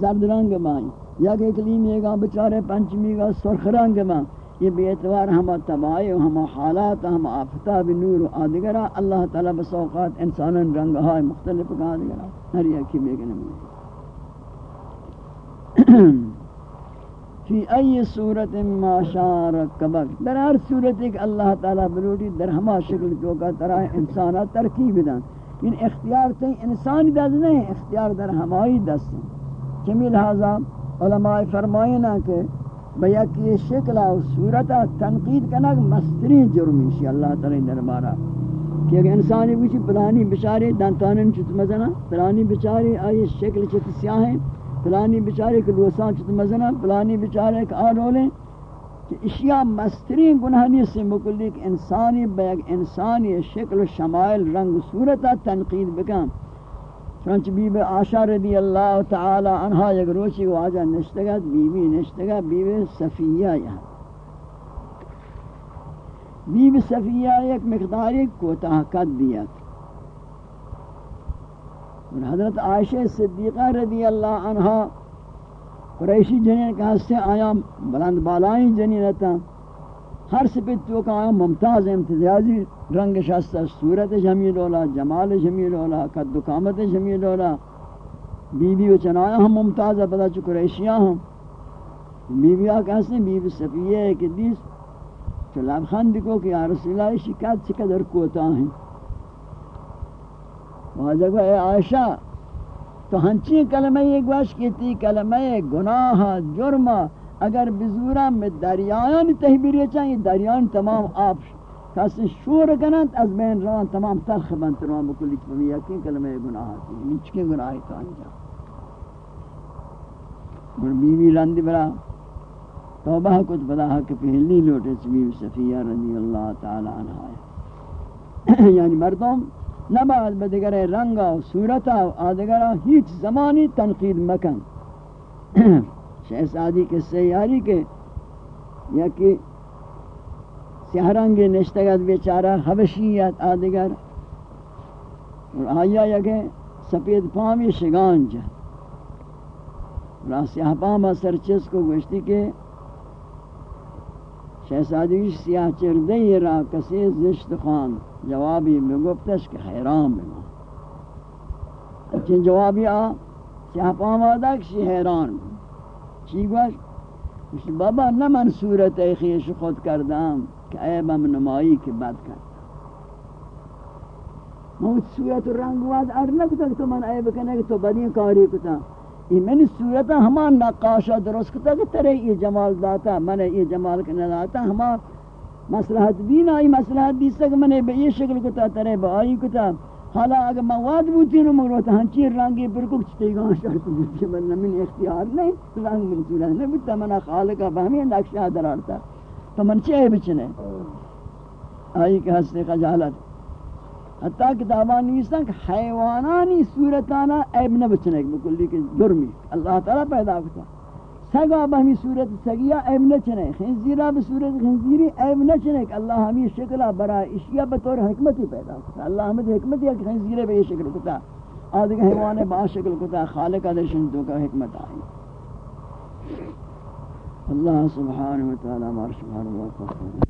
زرد رنگ ماں یا کہ کلیمی گا بچارے پنچمی گا سرخ رنگ ماں یہ بے اعتبار ہما تباہی و ہما حالات ہما آفتاب نور و آدگرہ، اللہ تعالی بسوقات انسان رنگہائے مختلف کا آدگرہ۔ ہر یکی بیگنے میں۔ فی ای صورت ما شارک کبک در ہر صورت ایک اللہ تعالی بلوٹی در ہما شکل جو کا طرح انسانہ ترکیب دن ان اختیار تھی انسانی دست نہیں، اختیار در ہمائی دست۔ چمی لہذا علماء فرمائینا کہ بیا کی شکل و صورتا تنقید کنک مستری جرمی شی اللہ تعالی دربارہ کہ اگر انسانی بچی پلانی بچاری دانتانن چت مزنا پلانی بچاری آئی شکل چت سیاہ ہیں پلانی بچاری کے لوسان چت مزنا پلانی بچاری کے آنولیں کہ اشیاء مستری گناہنی سے مکلی کہ انسانی بیگ انسانی شکل و شمائل، رنگ صورتا تنقید بکن۔ چنانچہ بی بی آشا رضی اللہ تعالی عنہ یک روچی واجہ نشتگا بی بی نشتگا بی بی صفیہ یہاں۔ بی بی صفیہ یک مقداری کوتاہ قد دیت اور حضرت عائشہ صدیقہ رضی اللہ عنہ قریشی جنین کا حصے آیا؟ بلند بالائی جنینتا۔ ہر سپت تو کا ممتاز امتیازی رنگ شستہ صورت جمیل اولا، جمال جمیل اولا، قد دکامت جمیل اولا۔ بی بی و چنایا ہم ممتاز ہے پتا چکو ریشیاں ہم۔ بی بی آکا حسن بی بی صفیہ ہے کہ دیس۔ تو لبخند کو کہ یا رسول اللہ شکایت چقدر کوتا ہیں۔ واجہ کو اے عائشہ، تو ہنچی کلمہ یہ گوش کی تھی، کلمہ گناہ، جرمہ۔ اگر بزورا میں دریان تحبیری چاہیے دریان تمام آپ کسی شور کنند از بین روان تمام تلخ بنت روان بکلی چپمی یقین کلمہ گناہ آتی یعنی من چکے گناہی تو انجا اور بیوی لندی برا. توبہ کچھ بدا حق پہلی لوٹے بیوی صفیہ رضی اللہ تعالی عنہ آیا. یعنی مردم نباید بدگر رنگا و صورتا و آدگرا ہیچ زمانی تنقید مکن. شہزادی کے سیاری کے یا کہ سہرنگ نشتگت بیچارہ حبشیت آدگر اور آیا یا کہ سپید پامی شگان جا را سیاہ پاما سرچس کو گوشتی کہ شہزادی سیاہ چردئی را کسی زشت خان جوابی میں گفتش کہ حیران بما چن جوابی آ، سیاہ پاما دا کشی حیران بما چی گوش بابا نہ من صورت خیش خود کردم کہ عیبم نمائی کی بد کردم. موت صورت رنگ واد ار نکتا تو من عیب کنے کہ تو بدی کاری کتا یہ منی صورت ہمان نقاشہ درست کتا کہ ترے یہ جمال داتا من یہ جمال کنے داتا ہمان مسلحت بھی نہ آئی مسلحت بھی سک من بے یہ شکل کتا ترے با آئی کتا. حالا اگر مواد بوتی نو مگر تو ہنچی رنگی پر کو چتے گا شرط بوتی من من اختیار نہیں رنگ من صورت نہیں بوتا من خالقہ بہمی نقشہ درارتا تو من چاہے بچنے آئی کہ ہستے خجالت. حتیٰ کتابان نویستا کہ حیوانانی صورتانا عیب نہ بچنے بکلی کہ جرمی. اللہ تعالیٰ پیدا کرتا سگا بہمی صورت سگیا عیب نہ چنے خنزیرہ بصورت خنزیری عیب نہ چنے کہ اللہ ہمیں شکلہ برا اشیاء بطور حکمتی پیدا کرتا اللہ ہمیں حکمتی ہے کہ خنزیرہ بے شکل کتا. آدھے حیوانے با شکل کتا، خالق درشن تو کا حکمت آئی اللہ سبحانہ وتعالی مارش سبحانہ وتعالی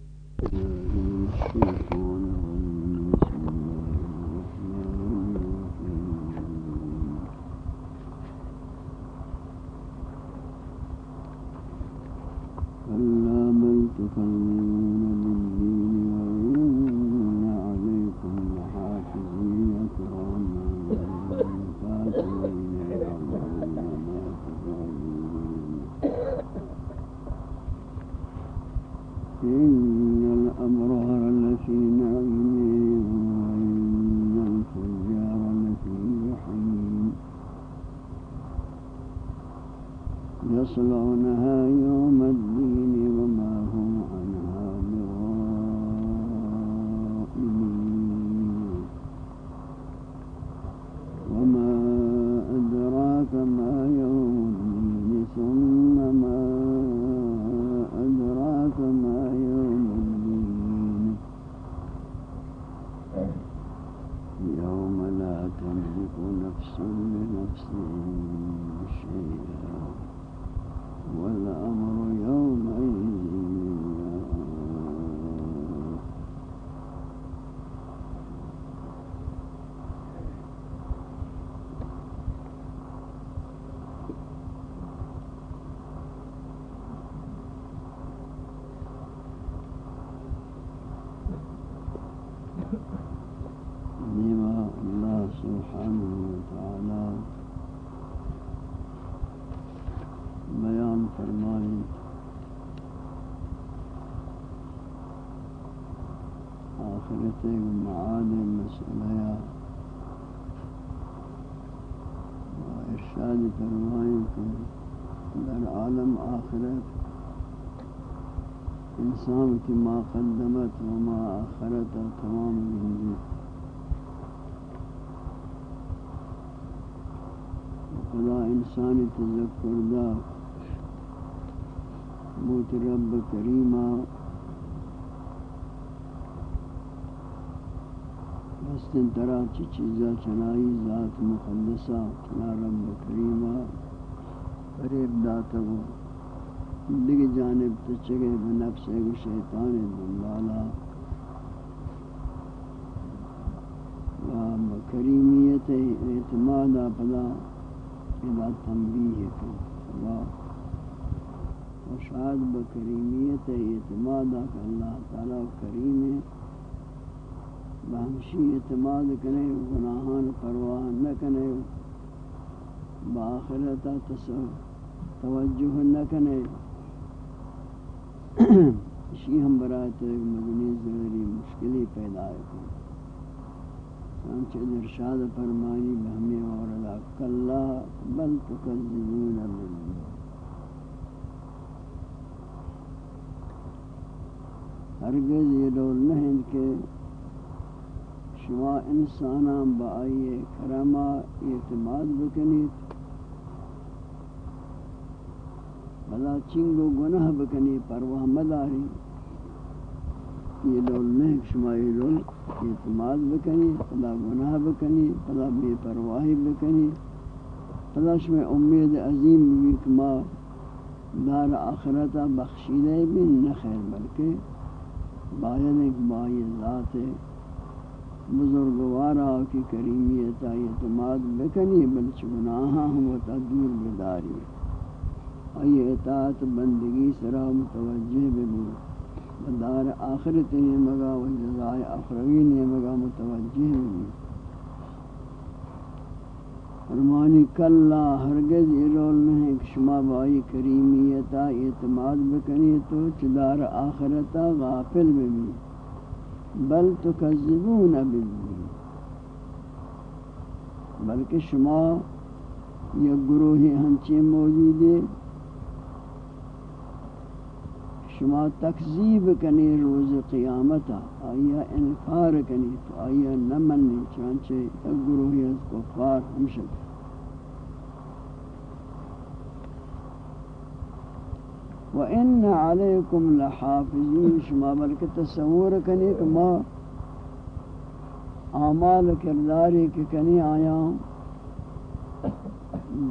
تكذبون mm ارشاد فرمائیں کہ در عالم آخرت انسان کی ما قدمت و ما آخرت تمام زندگی خدا انسانی تذکر دا موت رب کریمہ بستن ترا چی چیزا، چنائی ذات مقدسہ چنا رب کریمہ فریب داتا وہ دیگه جانب تچگه به نفس و شیطان دنبالا. و بکریمیت اعتماد پدا ادا تنبیه کن. و و شاید بکریمیت اعتماد کہ اللہ تعالی کریم ہے بہمشی اعتماد کنے گناہان پرواہ نہ کنے بآخرتا تصور توجہ نہ کنے اسی ہم برائے تو ایک مدنی ضروری مشکلی پیدا ہے چنانچہ ارشاد فرمانی بہمی وردہ کلا بل تکذبون بالدین ہرگز یہ دور نہیں کہ شما انساناں بآئیے کرما اعتماد بکنید. بلا چنگو گناہ بکنی پرواہ مداری. یہ لول نہیں شما یہ لول اعتماد بکنی پلا گناہ بکنی پلا بے پرواہی بکنی پلا شما امید عظیم بھی کما دار آخرتا بخشیدہ بھی نہ خیر بلکہ باید ایک بائی ذات بزرگوارا کی کریمیتا اعتماد بکنی بلچ گناہاں ہم و تدور بداری ای اطاعت بندگی سرا متوجہ ببو دار آخرت نیمگا و جزائے اخروی نے مگا متوجہ ببو فرمانی کلا ہرگز یہ رول نہیں کہ شما بائی کریمیتا اعتماد بکنی تو چدار آخرتا غافل ببی بل تکذبون بالدین بلکہ شما یہ گروہی ہنچے موجود ہے شما تکذیب کنی روز قیامتا آیا انکار کنی تو، آیا نمنی چانچہ ایک گروہی از کفار ہمشد وَإِنَّ عَلَيْكُمْ لَحَافِظِينَ شما، بلکہ تصور کنی کہ ما اعمال کرداری کی کنی آیا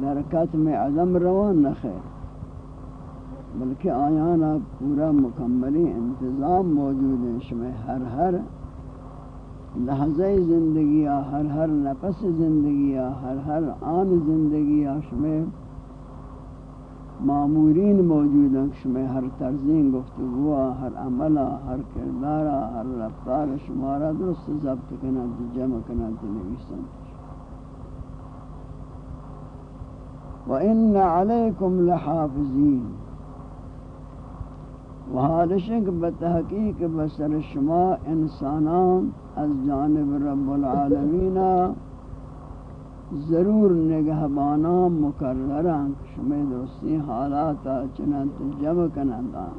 درکت میں عدم روان نخیر بلکہ آیانا پورا مکملی انتظام موجود ہے شمع ہر ہر لحظہ زندگی ہر ہر نفس زندگی ہر ہر آن زندگی شمع معمورین موجود ہیں، شما ہر ترزین گفتگوا ہر عملہ ہر کردارہ ہر رفتار شمارہ درست ضبط کنا جمع کنا نویسن وَإِنَّ عَلَيْكُمْ لَحَافِظِينَ وحالشک بتحقیق بسر شما انسانان از جانب رب العالمین ضرور نگہبانا مکرران شمی درستی حالاتا چنانت جمع کنندان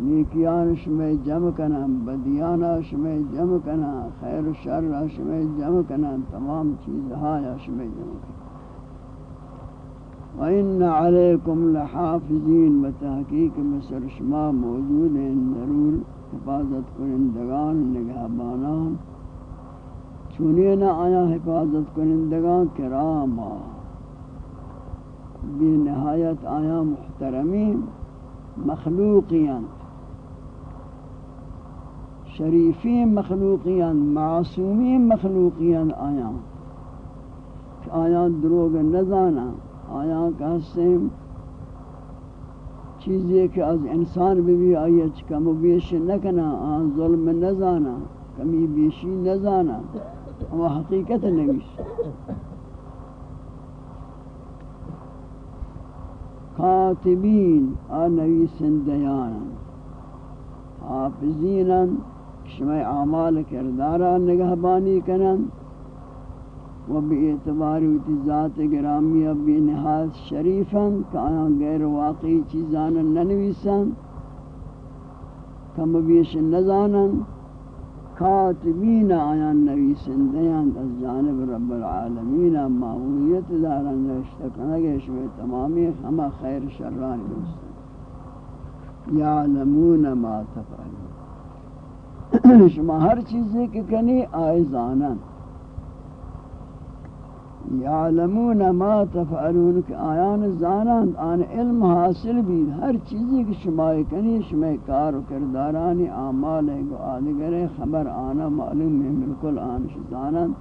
نیکیان شمی جمع کنن بدیانا شمی جمع کنن خیر و شر شمی جمع کنن تمام چیزہایا شمی جمع کنن وَإِنَّ عَلَيْكُمْ لَحَافِظِينَ بتحقیق مصر شما موجود ہیں، ضرور حفاظت کنندگان، نگہبانان چونی نہ آیا حفاظت کنندگان کراما بی نہایت آیا محترمین، مخلوقیاں۔ شریفی مخلوقیاں معصومی مخلوقیاں آیا۔ آیا دروگ نزانا آیا کہتے چیزی کہ از انسان بھی بھی آئی کم و بیش نکنا آن ظلم نزانا کمی بیشی نزانا وہ حقیقت نویس کاتبین آ نویسن دیانا حافظینا شمع اعمال کردارا نگہبانی کنن و بی اعتبار ویتی ذات گرامی و بی نحاظ شریفا کہ آیا غیر واقعی چیزانا ننویسن کم بیش نزانن کاتبین آیان نویسندیان از جانب رب العالمین معمولیت دارن نوشته کنگه شما تمامی همه خیر شران دوست. یعلمون ما تفعلون. شما ہر چیزی کہ کنی آئی زانن یعلمون ما تفعلون، کہ آیان زانند، آن علم حاصل بھی ہر چیزی کہ شما کنی، شما کار و کردارانی، اعمال ہے گو آدگر خبر آنا معلوم ہے، بالکل آنش زانند.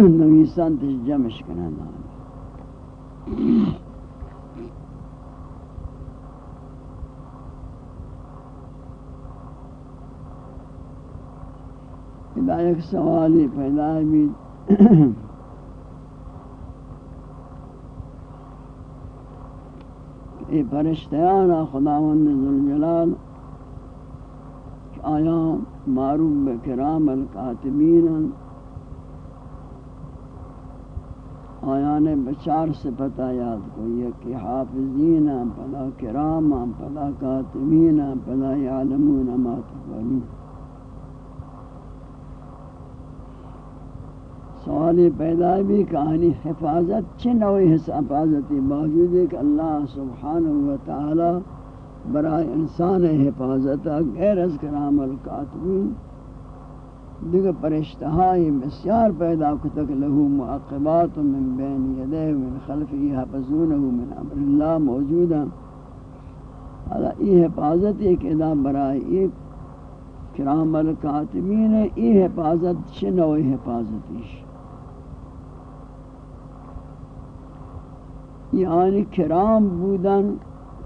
نویسان تش جمش کنند. آنا ادا ایک سوالی پیدا بھی ای پرشتیانا خداوند ذوالجلال آیا معروف بکرام القاتبین نے بچار صفت یاد کو؟ یہ کہ حافظین پدا کرام پدا کاتبین پدا یعلمون ما تفعلون. سوالی پیدا بھی کہانی حفاظت چھ نوعی حفاظتی؟ باوجود ہے کہ اللہ سبحانہ و تعالی برای انسان حفاظت غیر از کرام القاتبین دیگر پرشتہائی بسیار پیدا کتک لہو معقبات من بین یدے من خلفی حفظونہو من امر اللہ موجودا حالا یہ حفاظت ایک ادا برائی ایک کرام القاتبین یہ حفاظت چھ نوعی حفاظتیش یعنی کرام بودن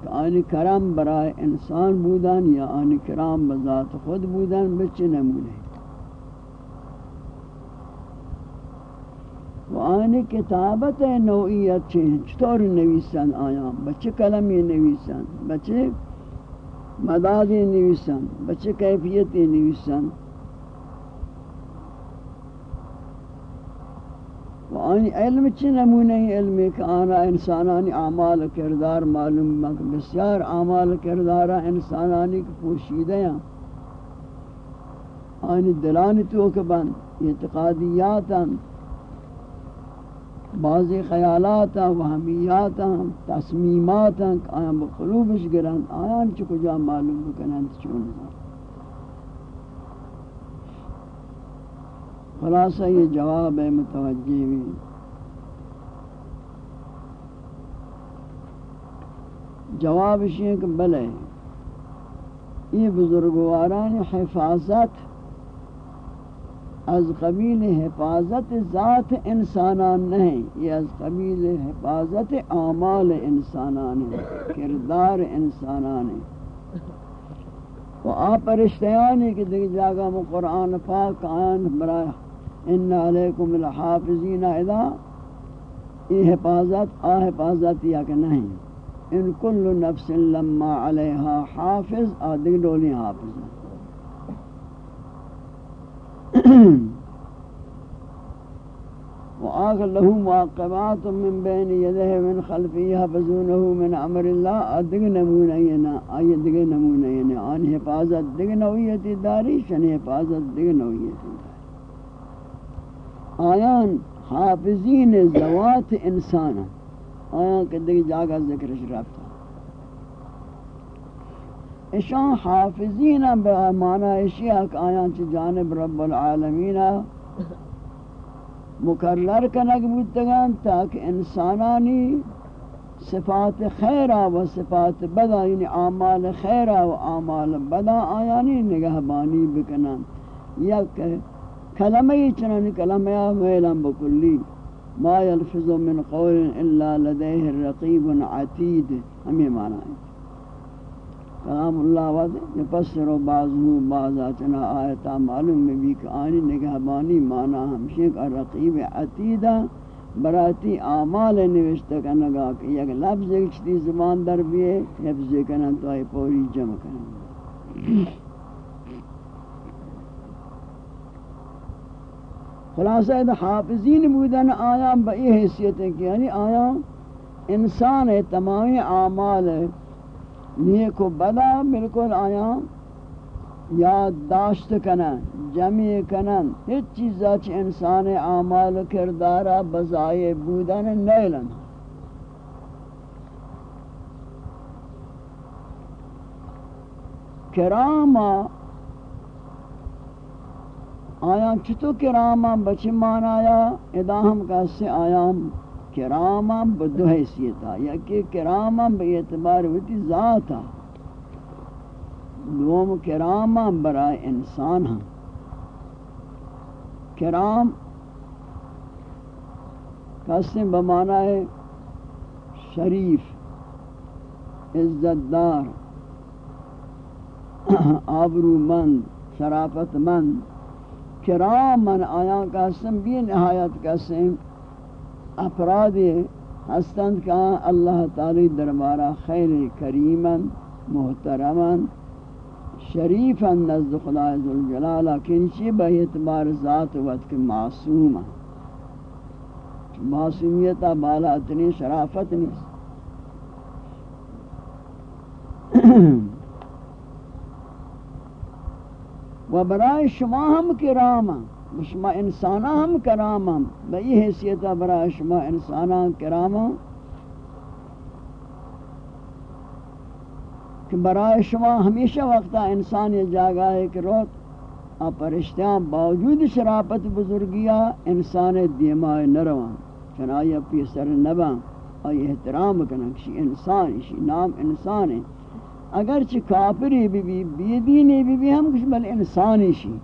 یعنی آنی کرام برای انسان بودن یا آنی کرام بذات خود بودن بچے نمونے و آنی کتابت نوعیت چھیں چطور نویسن آیاں بچے کلمی نویسن؟ بچے مدادی نویسن؟ بچے کیفیتی نویسن؟ و آنی علم چی نمونه علمی که آنا انسانانی اعمال کردار معلوم مک بسیار اعمال کردار انسانانی که پوشیده ہیں۔ آنی دلانی تو که بند اعتقادیاتا بعضی خیالاتا وهمیاتا تصمیماتا آیا بقلوبش گرند آیا چی کجا معلوم بکنند چون۔ خلاصہ یہ جواب ہے، متوجہ بھی جواب یہ کہ بلے، یہ بزرگواران حفاظت از قبیل حفاظت ذات انسانان نہیں، یہ از قبیل حفاظت اعمال انسانان ہیں، کردار انسانان ہیں۔ و آپ رشتیانی کہ دیکھ جاگا میں قرآن پاک آیان برای ان علیکم الحافظین اذا یہ حفاظت، آ حفاظت یا کہ نہیں، ان کل نفس لما علیہا حافظ، آ دیکھ ڈولی حافظ۔ وآخ له معقبات من بين يده من خلفه يحفظونه من امر الله ادگ نمونہ ینا ای دگ نمونہ ینا ان حفاظت دگ نوعیت داری، شن حفاظت دگ نوعیت داری۔ آیان حافظین ذوات انسان آیان کہ دگ جاگا ذکر شرفتا اشان حافظین بے معنی اشیاء آیان چی جانب رب العالمین مکرر کنگ بودتگان تاکہ انسانانی صفات خیرہ و صفات بدا یعنی اعمال خیرہ و اعمال بدا آیانی نگہبانی بکنن۔ یا کلمہ چنانی کلمہ میلن بکلی ما یلفظ من قول الا لدیہ الرقیب عتید. ہمیں معنی ہے کلام اللہ وعد یفسر بعضه بعضا چنا آیتا معلوم میں بھی کہ آنی نگہبانی مانا ہمشہ کا رقیب عتیدہ براتی اعمال نوشتہ کنگا کہ یک لفظ ایک چیز زبان در بیئے حفظ کنن تو آئی پوری جمع کنن خلاصہ ہے، حافظین بودن آیا بئی حیثیت ہے کہ یعنی آیا انسان ہے، تمامی اعمال نیک و بدا بالکل آیا یاد داشت کنن جمع کنن ہیچ چیزا چی انسان اعمال کردارا بزائے بودن نیلن۔ کراما آیا چطو کراما بچی مانایا ادا ہم کیسے آیا کراما بدو حیثیتا یا کہ کراما بے اعتبار ہوتی ذاتا دوم کراما برای انسان ہاں۔ کرام کسی بمانا ہے شریف عزت دار آبرو مند شرافت مند کرامن آیا قسم بھی نہایت قسم افراد ہستند کا اللہ تعالی دربارہ خیر کریمن، محترمن، شریفن نزد خدا ذوالجلالہ، کنچی بہ اعتبار ذات وقت کے معصوم معصومیت بالا اتنی، شرافت نہیں و برای شما ہم کرامہ شما انسانا ہم کرام بئی حیثیتا برای شما انسانا کرام کہ برای شما ہمیشہ وقتا انسان یہ جاگا ہے کہ روت آپ پرشتیاں باوجود شرافت بزرگیا انسان دیماء نروان۔ چنائی اپی سر نبان آئی احترام کنن کشی انسان، شی نام انسان ہے۔ اگرچہ کافری بھی بھی بیدینی بھی بھی ہم کچھ بل انسانی شی۔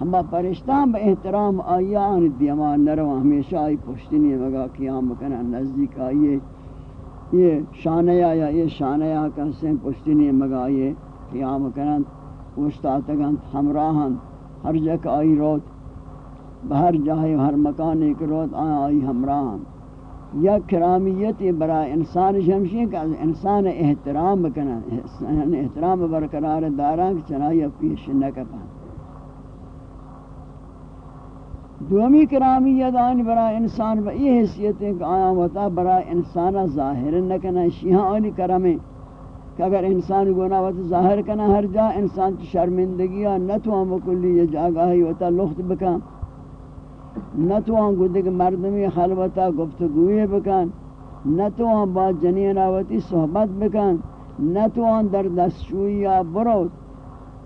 ہم پرشتان با احترام آیان دیمان نرو ہمیشہ آئی پشتنی مگا قیام بکنا نزدیک آئیے یہ شانیا یا یہ شانیا کہتے پشتنی مگا آئیے قیام بکنا وشتاتگن ہمراہن، ہر جگہ آئی روت، بہر جاہے، ہر مکان ایک روت آئی آئی ہمراہن۔ یا کرامیت برای انسان شمشی کہ انسان احترام بکنا احترام برقرار داران چنائی پیش نکپان دومی کرامیت آن برای انسان و یہ حیثیت ہے کہ آیا وطا برای انسان ظاہر نکنا شیہاں آنی کرمیں کہ اگر انسان گناہ وطا ظاہر کنا ہر جا انسان کی شرمندگی نہ تو ہم کلی یہ جاگاہی وطا لخت بکن. نہ تو ہم گدگ مردمی خلوتا گفتگوی بکن. نہ تو ہم با جنین آوتی صحبت بکن. نہ تو ہم در دستشوی یا بروت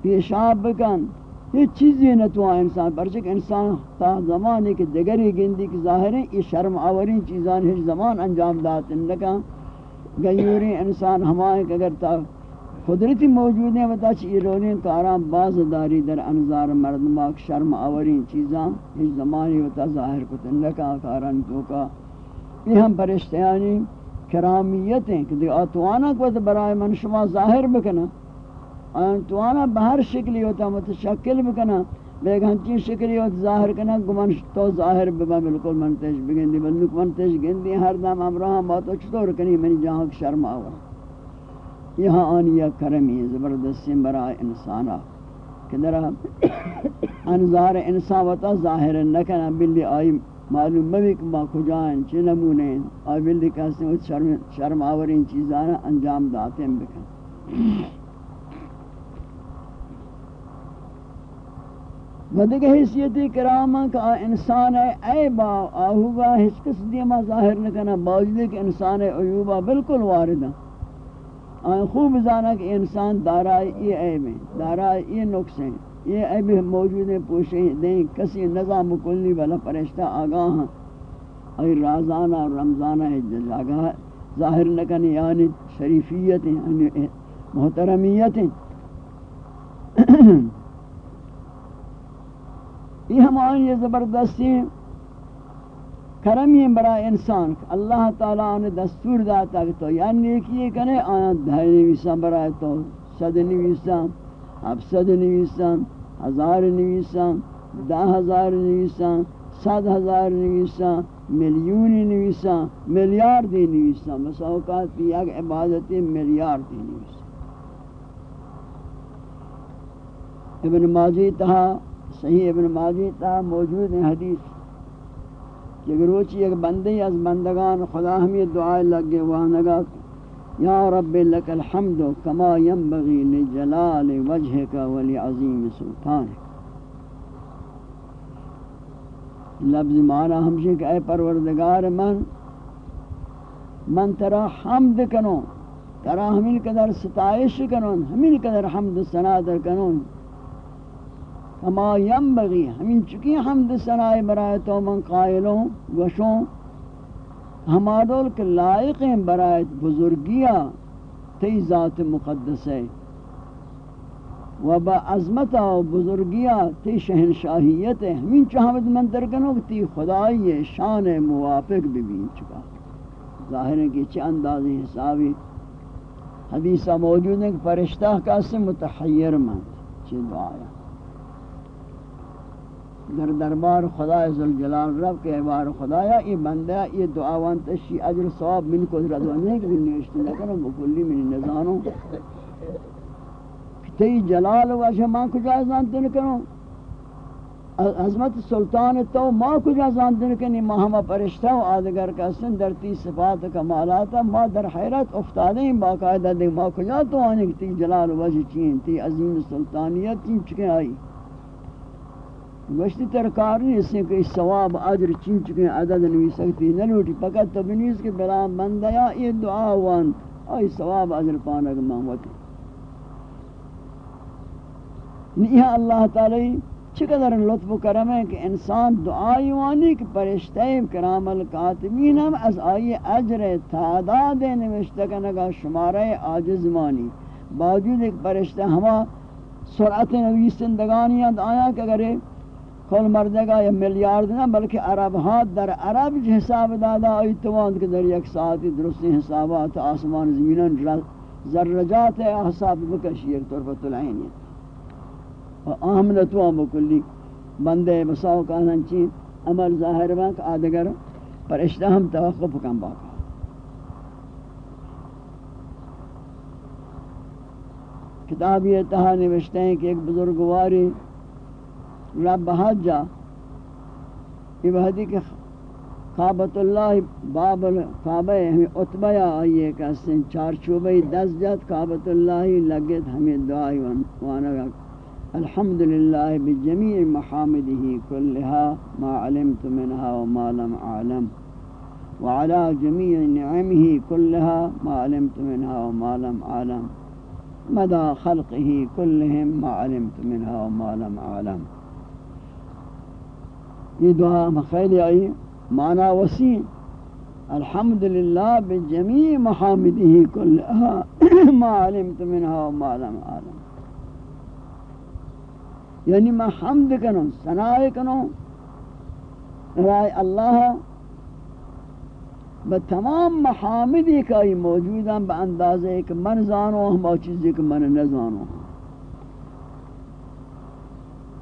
پیشاب بکن. یہ چیزی نہ تو انسان پرچک انسان تا زمانے کے دگری گندی کی ظاہر ہیں یہ شرم آورین چیزان ہر زمان انجام دات لکا گیوری انسان ہمائیں کہ اگر تا قدرتی موجود ہیں بتا چی ایرونین کاران باز داری در انظار مردماک شرم آورین چیزاں ہیچ زمانی بتا ظاہر کتن لکا کاران تو کا یہ ہم پرشتیانی کرامیت ہیں کہ آتوانا کو برائے من شما ظاہر بکنا آتوانا بہر شکلی ہوتا متشکل بکنا بے گھنچی شکلی ہوتا ظاہر کنا گمان تو ظاہر ببا بالکل منتج بگندی بلنک منتج گندی ہر دم امرہاں بہت اچھتور کنی؟ منی جہاں شرم آورا یہاں آنیا کرمی زبردستی برائے انسانا کہ درہ انظار انسان وطا ظاہر نکنا بلی آئی معلوم بھی کہ ما کجائیں چی نمونیں آئی بلی کہتے ہیں شرم, شرم آورین چیزانا انجام داتے ہیں بکن۔ ودک حیثیتی کراما کہ انسان ہے اے با آہوگا ہچ کس دیما ظاہر نکنا باوجود کہ انسان عیوبا بالکل واردہ آن خوب زانا کہ انسان دارائی یہ عیب ہیں، دارائی یہ نقص ہیں، یہ عیب موجود ہیں، پوشے دیں، کسی نظام کلی والا پرشتہ آگاہ ہیں۔ اور رازانہ اور رمضانہ ہے جاگہ ظاہر نکن یعنی شریفیت ہیں یعنی محترمیت ہیں۔ یہ ہماری یہ زبردستی ہیں۔ کرمی برا انسان، اللہ تعالیٰ نے دستور داتا کہ تو یا نیکی کنے، آیا دھائی نویسا برای تو، صد نویسا افصد نویسا، ہزار نویسا، دہ ہزار نویسا صد ہزار نویسا ملیونی نویسا، ملیار دی نویسا مساوقات کی یک عبادت ملیار دی نویسا۔ ابن ماضی تہا، صحیح ابن ماضی تہا موجود ہیں حدیث۔ کہ اگر ایک بندی از بندگان خدا ہمیں دعائے لگے وانگا یا رب لک الحمد کما ينبغي لجلال وجهك ولعظیم سلطانك لفظ معنی ہمشہ کہ اے پروردگار من من ترا حمد کنو ترا ہمین قدر ستائش کنون ہمین قدر حمد سنادر کنون۔ ہما ینبغی ہمیں چکی حمد سنائے برائے تو من قائلوں گوشوں ہما دول کے لائق ہیں برائے بزرگیا تی ذات مقدس ہے۔ و با عظمت و بزرگیا تی شہنشاہیت ہے۔ ہمیں چاہمد من ترکنو تی خدای شان موافق بھی چکا۔ ظاہر ہے کہ چھ اندازی حسابی حدیثہ موجود ہے کہ فرشتہ کا سے متحیر من چھ دعایا در دربار خدا ذوالجلال رب کے عبار خدایا یہ بندہ یہ دعا دعاوان، تشی اجر ثواب من کو رضوان ہے کہ نوشت نہ کرو بکلی من نزانو تی جلال وجہ ماں کجا زانتے نہ کرو عظمت سلطان تو ماں کجا زانتے نہ کنی ماں ہمہ پرشتہ و آدگر کا سن در تی صفات کمالاتا ماں در حیرت افتادے ہیں باقاعدہ دیکھ ماں کجا تو آنے تی جلال وجہ چین، تی عظیم سلطانیت چین چکے آئی؟ گوشتی ترکار نہیں اس سے کہ ثواب عجر چین چکے عدد نوی سکتی نلوٹی پکت تو بنیز کے بلا بندیا یہ دعا وان آئی ثواب عجر پانک مانگوتی نیہا اللہ تعالی چقدر لطف و کرم ہے کہ انسان دعائی وانی کہ پرشتہ کرام القاتمین ہم از آئی عجر تعداد نوشتکنگا شمارہ آجز مانی۔ باوجود ایک پرشتہ ہما سرعت نوی سندگانیاں آیا کہ اگر کل مردے گا یا ملیارد نہ، بلکہ عرب ہاتھ در عرب جو حساب دادا، آئی تواند کہ در یک ساعتی درستی حسابات آسمان زمینان ذرجات حساب بکشی ایک طرفت العین و آمنتوان بکلی۔ بندے بساو کانن چین عمل ظاہر بانک، آدگر پر اشتہم توقف کم باقا کتاب یہ تہا نوشتے ہیں کہ ایک بزرگواری رب حجا. یہ وحدی کہ کعبۃ اللہ باب کعبہ ہمیں اتبیا آئیے کہ سن چار چوبئی دس جات کعبۃ اللہ لگت ہمیں دعائی وانا الحمد للہ بجمیع محامده كلها ما علمت منها وما لم اعلم. وعلى جميع نعمه كلها ما علمت منها وما لم اعلم. مدى خلقه كلهم ما علمت منها وما لم اعلم. یہ دعا مخیلی آئی معنی وسیع الحمدللہ بجمیع محامدہی کلہا ما علمت منها وما لم عالم یعنی میں حمد کنوں سنائے کنوں، رائے اللہ بتمام محامدی کا یہ موجود ہیں با اندازہ ایک من زانو ہم او چیزی کہ من نزانو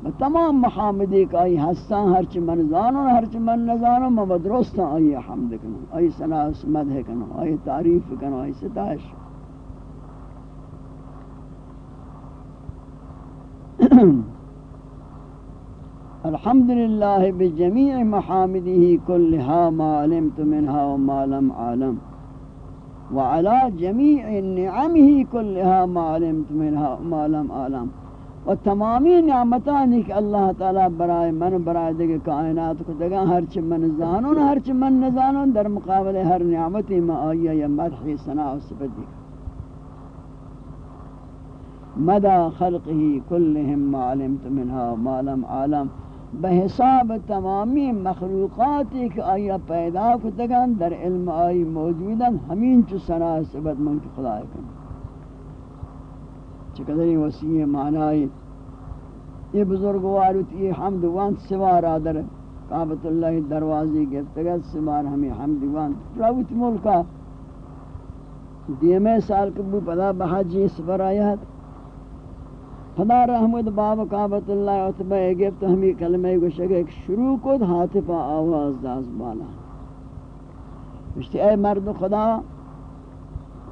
بتمام محامدی کا یہ حسان ہرچی من زانو ہرچی من نزانو میں بدرستان آئی حمد کنو آئی سنا مدح کنو آئی تعریف کنو آئی ستائش الحمد لله بجميع محامده كلها ما علمت منها وما لم أعلم وعلى جميع نعمه كلها ما علمت منها وما لم أعلم و تمامی نعمتانی کہ اللہ تعالی برائے من برائے دیکھ کائنات کو دگا ہرچ من زانون ہرچ من نزانون، در مقابل ہر نعمتی ما آئیہ یا مدح سنا و صفت دیکھ مدى خلقه كلهم ما علمت منها وما لم أعلم بحساب تمامی مخلوقات ایک آیا پیدا کتگان در علم آئی موجودن ہمین چو سنا و سبت من کی خدا کن۔ چقدر وسیع معنی یہ بزرگواروت یہ حمد وانت سوار آدر قابط اللہ دروازی گفتگت سوار ہمیں حمد وانت راوت ملکا دیمے سال کبو پدا بحاجی سفر آیات خدا رحمت باب کعبت اللہ عطبہ گفت ہمی کلمہ گوشک ایک شروع کد حاطفہ آواز داز بالا مشتی اے مرد خدا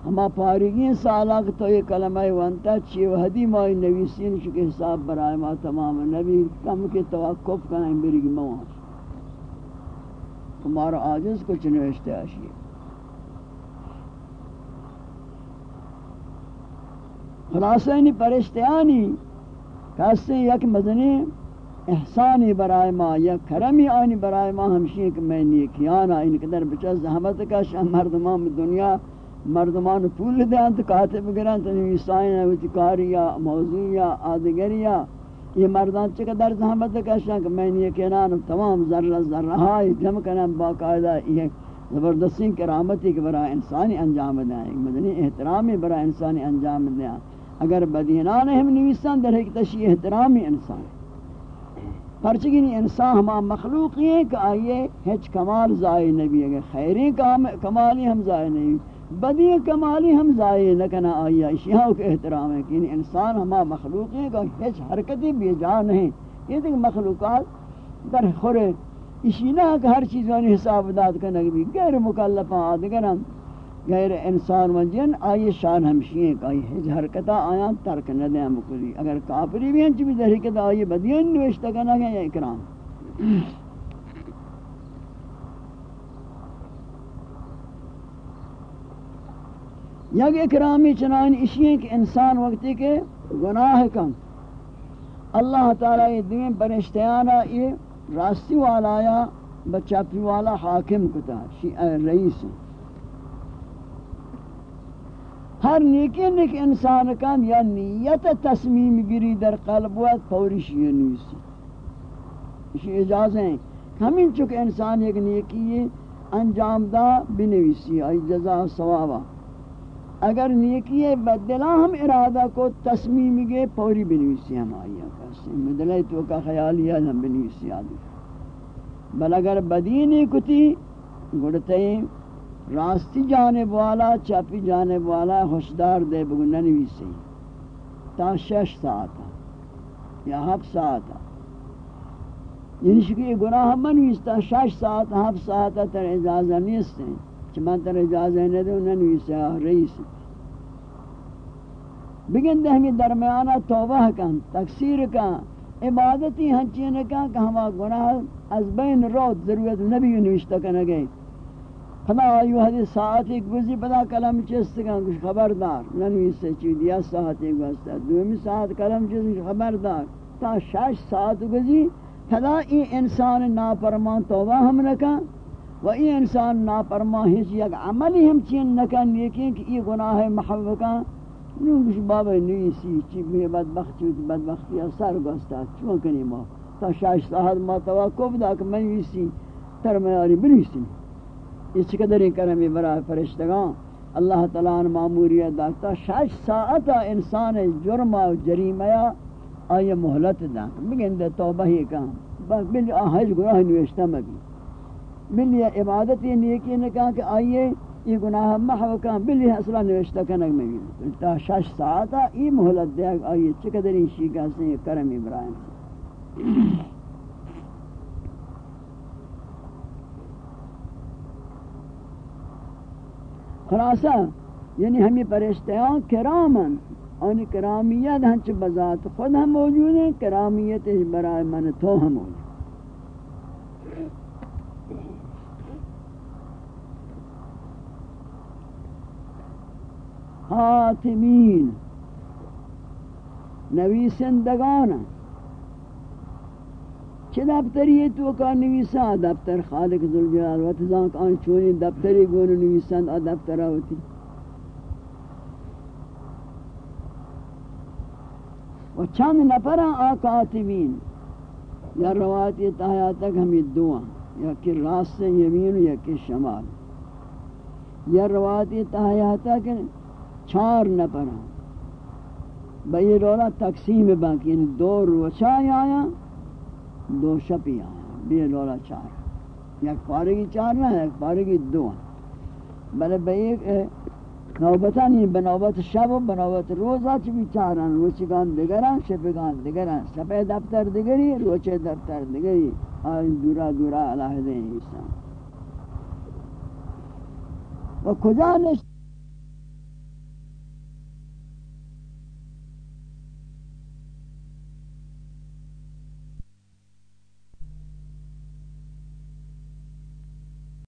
ہما پارگین سالہ تو یہ کلمہ وانتا چی وحدی مائی نویسین چکے حساب برائے ما تمام نبی کم کے توقف کنیں برگی موانس تمہارا آجز کچھ نوشتے آشیئے خلاصہ انی پرشتیانی کہتے ہیں یک مدنی احسانی برائے ما یا کرمی آنی برائے ما، ہمشی کہ میں نیکیانا ان قدر بچہ زحمت کا شاہ مردمان دنیا مردمان پول دیان تو کاتب گران تو یعنی نویسائن ہے یا موضوع یا آدگری یا یہ مردان چکہ در زحمت کا شاہ کہ میں نیکیانا تمام ذرہ ذرہ ہائی جمع کنم باقاعدہ، یہ زبردستی کرامتی کے برای انسانی انجام دیں۔ مدنی احترامی برای انسانی انجام دیں۔ اگر بدینان ہم نویسان در ایک تشیح احترامی انسان۔ پرچگینی انسان ہما مخلوقی ہیں کہ آئیے، ہچ کمال زائے نبی۔ اگر خیری کمالی ہم زائے نہیں۔ بدی کمالی ہم زائے نکنا آئیے اشیاء کے احترام ہے کہ انسان ہما مخلوقی ہیں کہ ہچ حرکتی بے جان نہیں۔ یہ دیکھ مخلوقات در خورے اسی نہ کہ ہر چیز وانی حساب داد کا نگبی غیر مکلفہ آدگرم غیر انسان و جن آئی شان ہمشی ہیں کہ آئی حرکتا آیاں ترک نہ دیں مکلی اگر کافری بھی ہیں چی بھی حرکت آئی بدین نوشتہ کرنا گیا یا اکرام۔ یک اکرامی چنان اسی ہیں کہ انسان وقتی کے گناہ کن اللہ تعالی یہ دین پر اشتیانا یہ راستی والا یا بچہ پی والا حاکم کتا رئیس ہیں۔ ہر نیکی نیک انسان کن یا نیت تصمیم گری در قلب وقت پورش یہ نیسی اسی اجازت ہیں۔ ہمیں چکہ انسان ایک نیکی انجام دا بنویسی آئی جزا ثوابا اگر نیکی بدلا ہم ارادہ کو تصمیم گے پوری بنویسی ہم آئی کسی مدلے تو کا خیال یا ہم بنویسی آدھی بل اگر بدینی کتی گڑتے راستی جانب والا چپی جانب والا خوشدار دے بگو ننویسی تا شش ساعت یا ہفت ساعت یعنی شکی یہ گناہ منویستا، شش ساعت، ہفت ساعت تر اجازہ نیستے چھ من تر اجازہ ندے ننویسی رئیس۔ بگن دے ہمیں درمیانہ توبہ کن تکسیر کن، عبادتی ہنچین کن کہ ہما گناہ از بین روت ضرورت نبی نوشتا کنگئی ہما آئیو حدیث ساعت ایک گزی بدا کلم چستگان کچھ خبردار۔ ننوی سے چیدی یا ساعت ایک واسطہ دومی ساعت کلم چست چستگان خبردار۔ تا شش ساعت گزی پدا ای انسان ناپرمان توبہ ہم نکا و ای انسان ناپرمان ہیچ یک عملی ہم چین نکا نیکین کہ ای گناہ محبکا نو کچھ بابا نویسی چی بھی بدبخت چوت بدبختی سر گستا چون کنی ما؟ تا شش ساعت ما توقف دا کہ من نویسی تر میاری بنویسی اس قدر کرمی برای فرشتگان؟ اللہ تعالیٰ معمولیت داتا شش ساعت انسان جرم و جریمہ آئیے محلت دا بگن دے توبہ ہی کام کہاں بل آہج گناہ نوشتہ مگی بل یہ عبادت یہ نیکی نے کہا کہ آئیے، یہ گناہ محو کہاں بل یہ اصلا نوشتہ کنگ مگی تا شش ساعت ای محلت دے آئیے چقدر این شیعہ سے کرم ابراہیم سے۔ خلاصہ یعنی ہمیں پرشتیاں کرامن ان کرامیت ہنچ بذات خود ہم موجود ہیں، کرامیت برائے من تو ہم موجود حاتمین نویسندگان چه دفتری تو کا نویسا دفتر خالق ذوالجلال و تزان آن چونی دفتری گون نویسند آ دفتر ہوتی و چند نفر آکاتبین یا روایتی تایا تک ہمیں دعا یا کہ راست یمین یا کہ شمال. یا روایتی تایا تک چار نفر بئی رولا تقسیم باقی یعنی دو روچائی آیا، دو شپی آیا. بی لولا چار. یک پارگی چار نہ ہے ایک پارگی دو بلے بے نوبتا نہیں بنوبت شب و بنوبت روزا چی چاران روچگان دگران شپگان دگران شپے دفتر دگری روچے دفتر دگری آئین دورا دورا علیہ دیں و کجا نشت؟